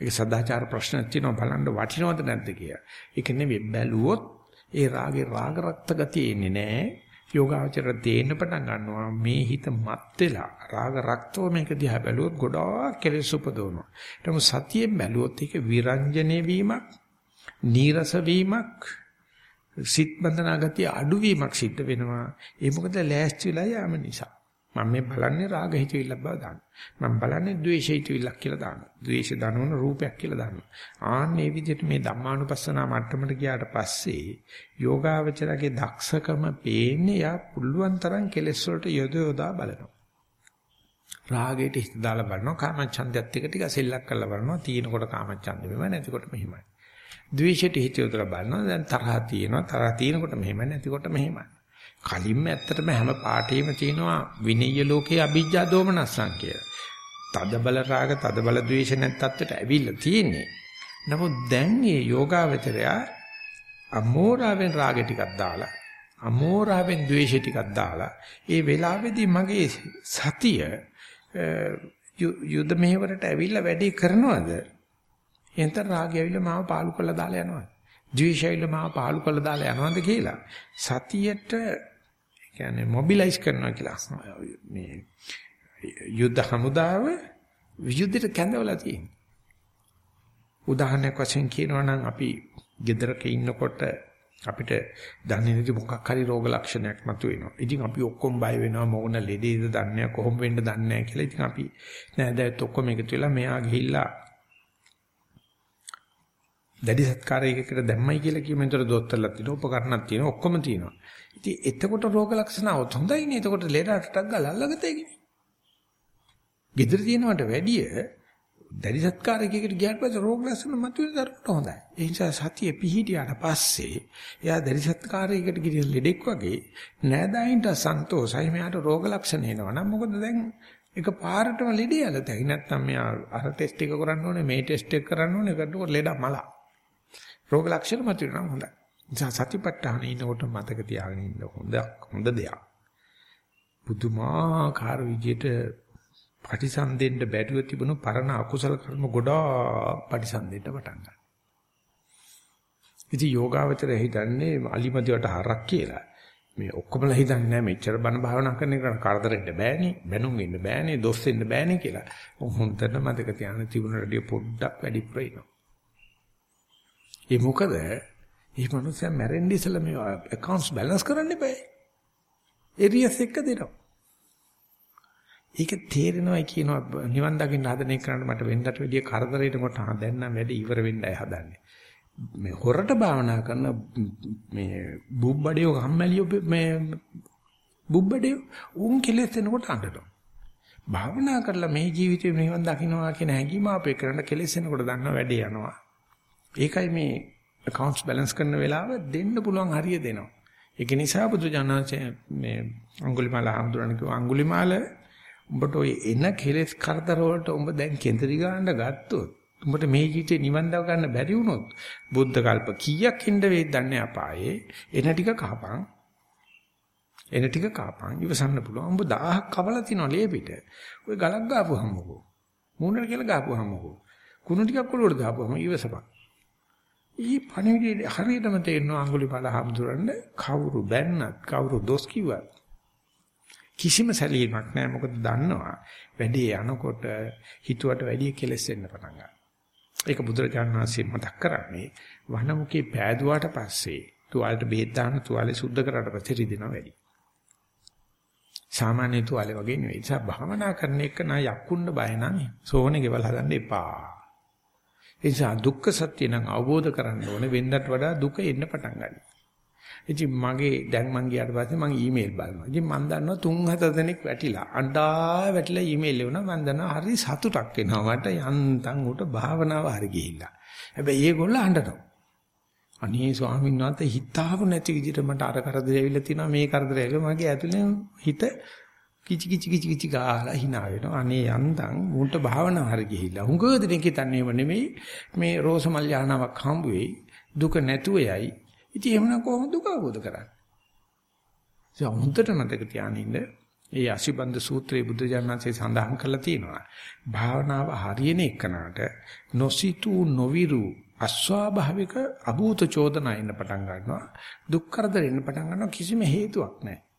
ඒක සදාචාර ප්‍රශ්න තියෙනවා බලන්න වටිනවද නැද්ද කියලා. ඒක නෙවෙයි බැලුවොත් ඒ රාගේ රාග රක්ත ගතිය එන්නේ නැහැ. යෝගාචර තේන්න පටන් ගන්නවා මේ හිත මත් වෙලා රාග රක්තව මේක දිහා බැලුවොත් ගොඩාක් කෙලෙස් උපදවනවා. ඊටම සතියෙන් බැලුවොත් ඒක විරංජනේ වීමක්, නීරස වීමක්, සිත් බඳනා ගතිය අඩුවීමක් සිද්ධ වෙනවා. ඒ මොකද ලෑස්ති වෙලා යාම නිසා. මම මේ බලන්නේ රාග හිතවිල්ලක් බව දාන්න. මම බලන්නේ ද්වේෂ හිතවිල්ලක් කියලා දාන්න. ද්වේෂ දනවන රූපයක් කියලා දාන්න. ආන්නේ විදිහට මේ ධම්මානුපස්සනා මට්ටමට ගියාට පස්සේ යෝගාවචරගේ දක්ෂකම පේන්නේ යා පුළුවන් තරම් කෙලෙස් වලට යොද යොදා බලනවා. රාගයට හිත දාලා බලනවා කාමච්ඡන්දයත් එක ටික සෙල්ලක් කරලා බලනවා තියෙනකොට කාමච්ඡන්ද මෙහෙම නැතිකොට මෙහෙමයි. ද්වේෂයට හිත යොදලා බලනවා දැන් තරහ තියෙනවා තරහ තියෙනකොට මෙහෙම නැතිකොට මෙහෙමයි. කලින්ම ඇත්තටම හැම පාඨයේම තියෙනවා විනය්‍ය ලෝකේ අභිජ්ජා දෝමනස්සං කියලා. තද බල රාග තද බල ද්වේෂ නැත් තත්ත්වයට ඇවිල්ලා තියෙන්නේ. නමුත් දැන් මේ යෝගාවචරය අමෝරාවෙන් රාගෙ ටිකක් දාලා අමෝරාවෙන් ද්වේෂෙ ටිකක් දාලා ඒ වෙලාවේදී මගේ සතිය යුද මෙහෙවරට ඇවිල්ලා වැඩි කරනවද? එතන රාගය ඇවිල්ලා මාව පාලු කරලා දාලා යනවද? ද්වේෂය ඇවිල්ලා මාව පාලු කරලා දාලා යනවද කියලා සතියට කියන්නේ මොබිලයිස් කරනවා කියලා මේ යුද්ධ හමුදාව වියුද්ධයට කැඳවලා තියෙනවා. උදාහරණයක් වශයෙන් කියනවා නම් අපි ගෙදරක ඉන්නකොට අපිට දන්නේ නැති මොකක් හරි රෝග ලක්ෂණයක් මතුවෙනවා. ඉතින් අපි ඔක්කොම බය වෙනවා මොන ලෙඩේද දන්නේ කොහොම වෙන්න දන්නේ නැහැ කියලා. ඉතින් අපි නෑ දැන් ඔක්කොම එකතු වෙලා මෙයා ගිහිල්ලා දැඩි සත්කාරයකට දැම්මයි කියලා කියමු. ඒතර දොස්තරලා තියෙනවා, උපකරණක් තියෙනවා, ඔක්කොම තියෙනවා. ඉතින් එතකොට රෝග ලක්ෂණ આવොත් හොඳයිනේ. එතකොට ලෙඩටක් ගාලා අල්ලගත හැකිනේ. gedර තියෙනවට වැඩිය දැඩි සත්කාරයකට ගියාට පස්සේ රෝග ලක්ෂණ මතුවෙන දරුවට හොඳයි. ඒ නිසා සතිය පිහිටියාට පස්සේ එයා දැඩි සත්කාරයකට ගිහින් ලෙඩෙක් වගේ නෑදෑයින්ට සන්තෝෂයි මෙයාට රෝග ලක්ෂණ එනවා නම් මොකද දැන් එක පාරටම ලෙඩ යලා තැයි නැත්තම් මෙයා අර ටෙස්ට් එක කරන්න ඕනේ මේ ටෙස්ට් එක කරන්න ඕනේ ඒකට ලෙඩ මලා. රෝග ලක්ෂණ මතුවෙනවා හොඳයි. නිසා සතිපට්ඨාන ඉන්නකොට මතක තියාගෙන ඉන්න හොඳ හොඳ දෙයක්. පුදුමාකාර විදියට පටිසන්දෙන්න බැරිව තිබුණු පරණ අකුසල කර්ම ගොඩාක් පටිසන්දෙන්න පටන් ගන්නවා. ඉතින් යෝගාවචරය හිතන්නේ අලිමදිවට හරක් කියලා. මේ ඔක්කොමලා හිතන්නේ නැහැ මෙච්චර බණ භාවනා කරන එක කරදරෙන්න බෑනේ, බැනුම් වෙන්න බෑනේ, දොස් වෙන්න බෑනේ කියලා. හොන්දට මතක තියාගන්න තිබුණට පොඩ්ඩක් වැඩි ප්‍රේනවා. ඒ මොකද මේ මනුස්සයා මැරෙන්නේ ඉස්සෙල්ලා මේ accounts balance කරන්න eBay. එරියස් එක දෙනවා. ඒක තේරෙනවයි කියනවා නිවන් දකින්න හදන එකට මට වෙන්නට වැඩිය කරදරයකට කොට ආ දැන් නම් වැඩි ඉවර වෙන්නයි හදන්නේ. මේ හොරට භාවනා කරන මේ බුබ්බඩියෝ කම්මැලියෝ මේ බුබ්බඩියෝ උන් කෙලෙස් එනකොට අඬනවා. භාවනා කරලා මේ ජීවිතේ නිවන් දකින්නවා කියන හැඟීම අපේ කරන කෙලෙස් එනකොට දන්නව වැඩේ යනවා. ඒකයි මේ accounts balance කරන වෙලාව දෙන්න පුළුවන් හරිය දෙනවා. ඒක නිසා බුදු ජානනාචේ මේ අඟුලිමාල හඳුරන කිව්වා අඟුලිමාල උඹට ඔය එන කෙලෙස් කරදර වලට උඹ දැන් කේන්ද්‍රී ගන්න ගත්තොත් උඹට මේ ජීවිතේ නිවන් දව ගන්න බැරි වුණොත් බුද්ධ කල්ප කීයක් ඉන්න වේද දන්නේ අපායේ? එන ටික කහපන්. එන ටික කහපන්. ඉවසන්න පුළුවන්. උඹ 1000ක් කවලා තිනවා ලේපිට ඔය ගලක් ගාපුවමකෝ මූණට කියලා ගාපුවමකෝ කුණු ටිකක් ඔලුවට දාපුවම ඉවසපන්. ඊ පණිවිඩය හරියටම තේරෙනවා අඟුලිමාල හම්දුරන්න කවුරු බැන්නත් කවුරු දොස් කිව්වත් කිසිම සැලීමක් නැහැ මොකද දන්නවා වැඩේ යනකොට හිතුවට වැඩිය කෙලස් වෙන්න පටන් ගන්නවා. ඒක බුදුරජාණන් වහන්සේ මතක් කරන්නේ වනමුකේ පෑදුවාට පස්සේ තුවාලෙට බෙහෙත් දාන තුවාලේ සුද්ධ කරාට පස්සේ රිදෙනවා වැඩි. සාමාන්‍ය තුවාලේ වගේ නෙවෙයි. ඒ නිසා භාවනා කරන එක නා යක්කුන්න බය නම් සෝවනේ ගෙවල් හදන්න එපා. ඒ නිසා දුක්ඛ සත්‍ය නම් අවබෝධ කරගන්න ඕනේ වෙන්නට වඩා දුක එන්න පටන් ගන්නවා. ඉතින් මගේ දැන් මං ගියාට පස්සේ මං ඊමේල් බලනවා. ඉතින් මං දන්නවා තුන් හතර දෙනෙක් වැටිලා. අඬා වැටිලා ඊමේල් එවුණා. මං දන්නවා හරි සතුටක් එනවා. මට යන්තම් උට භාවනාව හරි ගිහිල්ලා. හැබැයි ඒගොල්ලෝ අඬනවා. අනේ ස්වාමීන් වහන්සේ හිතාවු නැති විදිහට මට අර කරදර ඇවිල්ලා තිනවා මේ කරදර ඇවිල්ලා මගේ ඇතුලේ හිත කිචි කිචි කිචි කිචි ගාලා hina වෙනවා. අනේ යන්තම් උන්ට භාවනාව හරි ගිහිල්ලා. හුඟ දෙනෙක් හිතන්නේ නෙමෙයි මේ රෝස මල් යානාවක් හම්බ වෙයි. දුක නැතුව යයි. ඉතින් එහෙමනම් කොහොමද දුක අවබෝධ කරන්නේ? ඒ හොඳට මතක තියානින්න ඒ අසිබන්ද සූත්‍රයේ බුද්ධ ජානනාංශයේ සඳහන් කරලා තියෙනවා. භාවනාව හරියන එකනට නොසිතු නොවිරු අස්වාභාවික අභූත චෝදනා එන්න පටන් ගන්නවා. දුක් කරදර එන්න පටන් ගන්නවා කිසිම හේතුවක් නැහැ.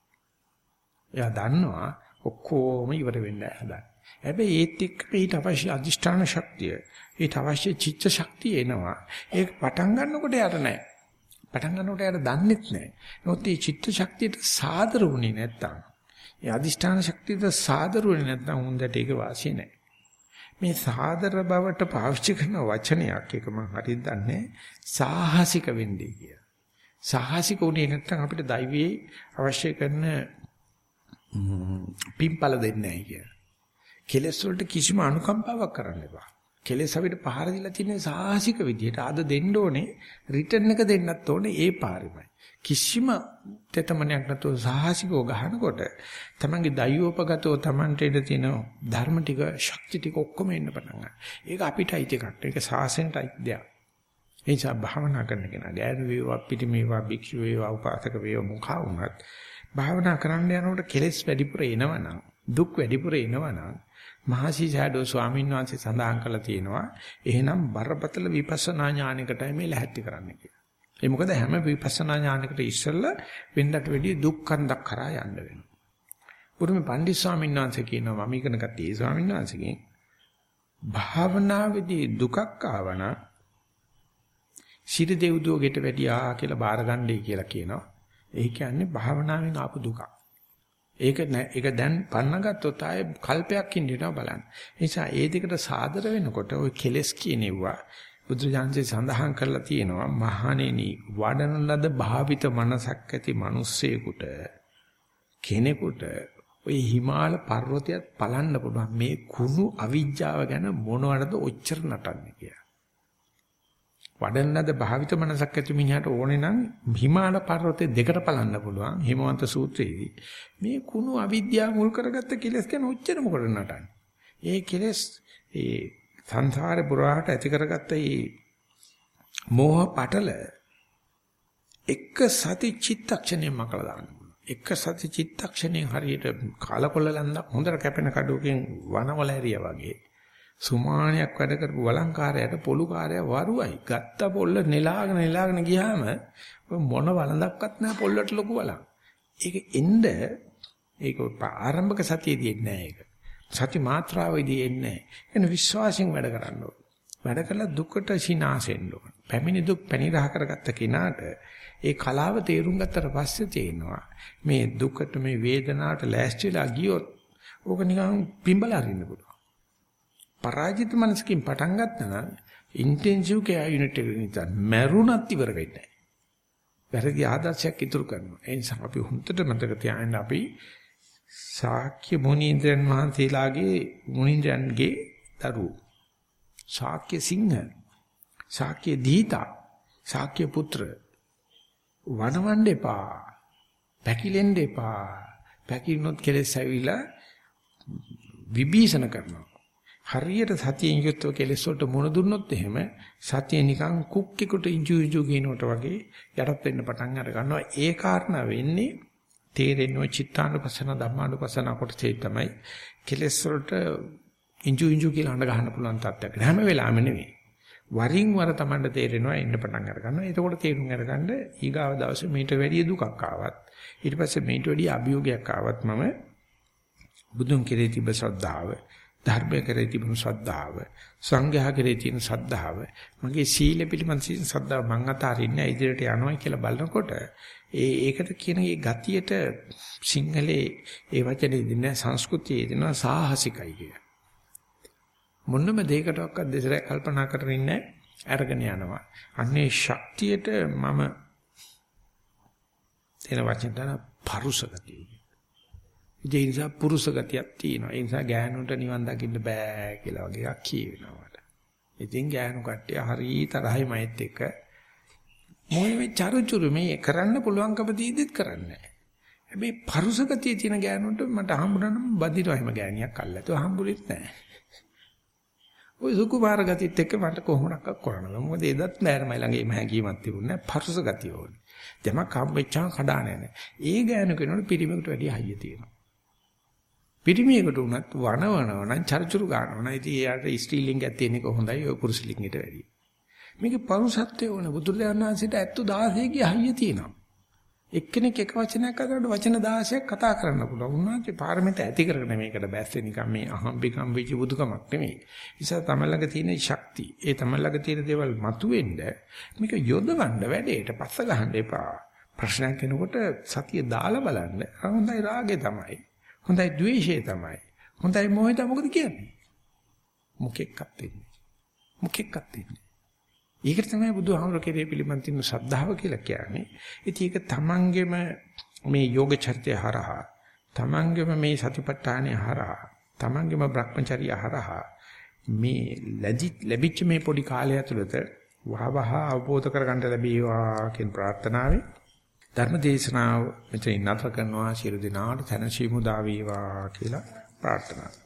එයා දන්නවා ඔක්කොම ඉවර වෙන්න හදන්නේ. හැබැයි ඒත් එක්ක ඊට අවශ්‍ය අදිෂ්ඨාන ශක්තිය, ඊට අවශ්‍ය චිත්ත ශක්තිය එනවා. ඒක පටන් ගන්නකොට යට නැහැ. පටන් ගන්නකොට යට දන්නෙත් නැහැ. නමුත් මේ චිත්ත ශක්තියට සාදර වුණේ නැත්තම්, ඒ අදිෂ්ඨාන ශක්තියද සාදරුවනේ නැත්නම් හොඳට ඒක වාසිය නැහැ. මේ සාදර බවට පාවිච්චි කරන වචනයක් එක මම හරියට දන්නේ සාහසික වෙන්නේ කියලා. සාහසික උනේ නැත්නම් අපිට දෛවයේ අවශ්‍ය කරන පිම්පල දෙන්නේ නැහැ කියලා. කෙලස් වලට කිසිම අනුකම්පාවක් කරන්න එපා. කෙලස් අපිට පහර දීලා තියෙන සාහසික විදියට අද දෙන්න ඕනේ රිටර්න් එක දෙන්නත් ඕනේ ඒ පාරෙමයි. කිසිම තෙතමනයක් නැතුව සාහසිකව ගහනකොට තමන්ගේ දයෝපගතව තමන්ට ඉඳ තියෙන ධර්ම ටික ශක්ති ටික ඔක්කොම එන්න පටන් ගන්නවා. ඒක අපිටයි එකක්. ඒක සාසනටයි දෙයක්. ඒ නිසා භාවනා කරන කෙනා ගෑනු වේවා පිටි මේවා භික්ෂු වේවා උපාසක වේවා මුඛා වුණත් භාවනා කරන්න යනකොට කෙලෙස් වැඩිපුර එනවනම් දුක් වැඩිපුර එනවනම් මහසි සෑඩෝ ස්වාමීන් වහන්සේ සඳහන් කළා තියෙනවා එහෙනම් බරපතල විපස්සනා ඥානයකටයි මේ ලැහැත්ති කරන්න කියලා. ඒ මොකද හැම විපස්සනා ඥානයකට ඉස්සෙල්ලා වෙන්නට වැඩිය දුක් කන්දක් කරා යන්න වෙනවා. බුදුම පණ්ඩිත ස්වාමීන් වහන්සේ කියනවා මම ඉගෙන ගත්තේ ඒ ස්වාමීන් වහන්සේගෙන් භාවනාවේදී දුකක් ආවනම් සිට දෙව්දුවගෙට වැඩියා කියලා බාරගන්නයි කියලා කියනවා. ඒ කියන්නේ භාවනාවෙන් ආපු දුකක්. ඒක ඒක දැන් පන්නගත්තොත් ආයේ කල්පයක් ඉඳිනවා බලන්න. ඒ නිසා ඒ දෙකට සාදර වෙනකොට ওই කෙලස් කියනෙව්වා බුදුජානකේ සඳහන් කරලා තියෙනවා මහණෙනි වඩන ලද භාවිත මනසක් ඇති මිනිස්සෙකුට කෙනෙකුට ওই හිමාල පර්වතයත් පලන්න පුළුවන් මේ කුණු අවිජ්ජාව ගැන මොනවටද ඔච්චර නටන්නේ කියලා. වඩන්නද භාවිත මනසක් ඇති මිනිහට ඕනේ නම් හිමාල පර්වතේ දෙකට පලන්න පුළුවන් හිමවන්ත සූත්‍රයේදී. මේ කුණු අවිද්‍යාව මුල් කරගත්ත කෙලස් ගැන ඔච්චර මොකටද නටන්නේ? ඒ කෙලස් ඒ සංසාරේ පුරාට ඇති කරගත්ත ඒ මෝහ පටල එක සති චිත්තක්ෂණයෙන් මකලා දාන්න එක සති චිත්තක්ෂණයෙන් හරියට කාලකොල්ල ලන්දක් හොඳට කැපෙන කඩුවකින් වනවල ඇරියා වගේ සුමානයක් වැඩ කරපු වළංකාරයට පොලුකාරය වරුවයි. ගත්ත පොල්ල නෙලාගෙන නෙලාගෙන ගියාම මොන වළඳක්වත් නැහැ පොල්ලට ලොකු වළං. ඒක එන්න ඒක ආරම්භක සතියේදී එන්නේ නැහැ ඒක. සති මාත්‍රාවේදී එන්නේ නැහැ. එන විශ්වාසයෙන් වැඩ කරන්න ඕන. වැඩ කළා දුකට සිනාසෙන්න ඕන. පැමිණි දුක් පැනිරහ කරගත්ත කෙනාට ඒ කලාව තේරුම් ගත්තට පස්සේ තේනවා මේ දුකට මේ වේදනාවට ලෑස්තිලා ගියොත් ඕක නිකන් පිඹලා අරින්න පුළුවන්. පරාජිත මනසකින් පටන් ගත්තා නම් ඉන්ටෙන්සිව් කෙයා යුනිට් එක නිතර මැරුණත් ඉවර වෙන්නේ නැහැ. වැරදි ආදර්ශයක් ඉතුරු කරනවා. ඒ නිසා අපි හුන්නට මතක තියාගන්න අපි ශාක්‍ය මුනීන්ද්‍රයන් වහන්සේලාගේ මුනීන්ද්‍රයන්ගේ දරුවෝ. ශාක්‍ය සිංහ, ශාක්‍ය දීතා, ශාක්‍ය පුත්‍ර වනවන්න එපා. පැකිලෙන්න එපා. පැකිලුනොත් කෙලෙස් ඇවිලා විභීෂණ කරනවා. හරියට සතියෙන් යුක්තව කෙලෙස් වලට මුණ දුන්නොත් එහෙම සතිය නිකන් කුක්කෙකුට ඉංජු ඉංජු කියනකොට වගේ යටත් වෙන්න පටන් අර ගන්නවා. ඒ කාරණා වෙන්නේ තේරෙන්නේ චිත්තානුපසන ධම්මානුපසන කොටසේ තමයි කෙලෙස් වලට ඉංජු ඉංජු කියලා හඳ ගන්න පුළුවන් තත්ත්වයක් හැම වෙලාවෙම නෙවෙයි වරින් වර Tamanට තේරෙනවා එන්න පටන් අර ගන්නවා. එතකොට තේරුම් අරගන්න ඊගාව දවසේ මේට වැඩිය දුකක් ආවත් ඊට පස්සේ මේට වැඩිය අභියෝගයක් ආවත් මම බුදුන් කෙරේ තිබ ශ්‍රද්ධාව ධර්මය කරේ තිබුණු ශ්‍රද්ධාව සංඝයා කරේ තියෙන ශ්‍රද්ධාව මගේ සීල පිළිබඳ ශ්‍රද්ධාව මං අතාරින්නේ ඉදිරියට යනවා කියලා බලනකොට ඒ ඒකට කියන ඒ ගතියට සිංහලේ ඒ වචනේ දෙන සංස්කෘතියේ දෙන සාහසිකයි කිය. මොන්නම දෙයකටවත් දෙසර කල්පනා කරගෙන ඉන්නේ අරගෙන යනවා. අන්නේ ශක්තියට මම එන වචන තන පරුස ගතිය. ඒ නිසා පුරුෂ ගතියක් තියෙනවා. ඒ නිසා ගෑනුන්ට නිවන් දකින්න බෑ කියලා වගේ එකක් කියවෙනවා. ඉතින් ගෑනු කට්ටිය හරි තරහයි මයිත් එක්ක මොයි මේ චරුචුරු මේ කරන්න පුළුවන්කම දීදිත් කරන්නේ හැබැයි පරුස ගතිය තියෙන ගෑනුන්ට මට හම්බුනනම් බදිනවා එහෙම ගෑණියක් අල්ලතෝ හම්බුලිත් නැහැ. ওই සුකුමාර ගතියත් එක්ක මට කොහොමනක් කරන්න බෑ. මොකද එදත් නෑර මයි ළඟ එම හැඟීමක් තිබුණේ නැහැ. පරුස ගතිය ඕනේ. දෙමක් හම්බෙච්චාම කඩානේ නැහැ. ඒ ගෑනු කෙනාට පිරිමකට වැඩි හයිය තියෙනවා. පිරිමියෙකුට උනත් වනවනව නම් චර්චුරු ගන්නවා නම් ඉතින් එයාට ස්ත්‍රීලිංග ඇත්තේ එක හොඳයි ඔය පුරුෂ ලිංගයට වැඩිය. මේකේ පරුසත්වයේ ඕන බුදුරජාණන් වහන්සේට ඇත්ත 16 ගේ හයිය තියෙනවා. එක්කෙනෙක් එක වචනයක් අතරට වචන 16ක් කතා කරන්න පුළුවන්. උන්වහන්සේ පාරමිත ඇති කරගෙන මේකට බැස්සේ නිකන් මේ අහම්බිකම් වෙච්ච බුදුකමක් නෙමෙයි. නිසා තමයි ළඟ තියෙන ශක්තිය. ඒ තමයි ළඟ තියෙන දේවල් මතුවෙන්න මේක යොදවන්න වැඩේට පස්ස ගහන්න එපා. ප්‍රශ්නයක් එනකොට සතිය දාලා බලන්න. හොඳයි රාගේ තමයි. හොඳයි ද්වේෂය තමයි. හොඳයි මොහේද මොකද කියන්නේ? මොකෙක්වත් වෙන්නේ. මොකෙක්වත් වෙන්නේ. ඒකට තමයි බුදුහාමර කෙරේ පිළිබඳ තියෙන ශ්‍රද්ධාව කියලා කියන්නේ. ඉතින් ඒක තමන්ගෙම මේ යෝග චර්ය හරහා තමන්ගෙම මේ සතිපට්ඨානය හරහා තමන්ගෙම Brahmacharya හරහා මේ ලැබිච්ච මේ පොඩි කාලය ඇතුළත වහවහ අවබෝධ කරගන්න ලැබේවා කියන ප්‍රාර්ථනාවෙන් ධර්ම දේශනාව මෙතන නතර කරනවා. සියලු දෙනාට තනසීමු දා වේවා කියලා ප්‍රාර්ථනා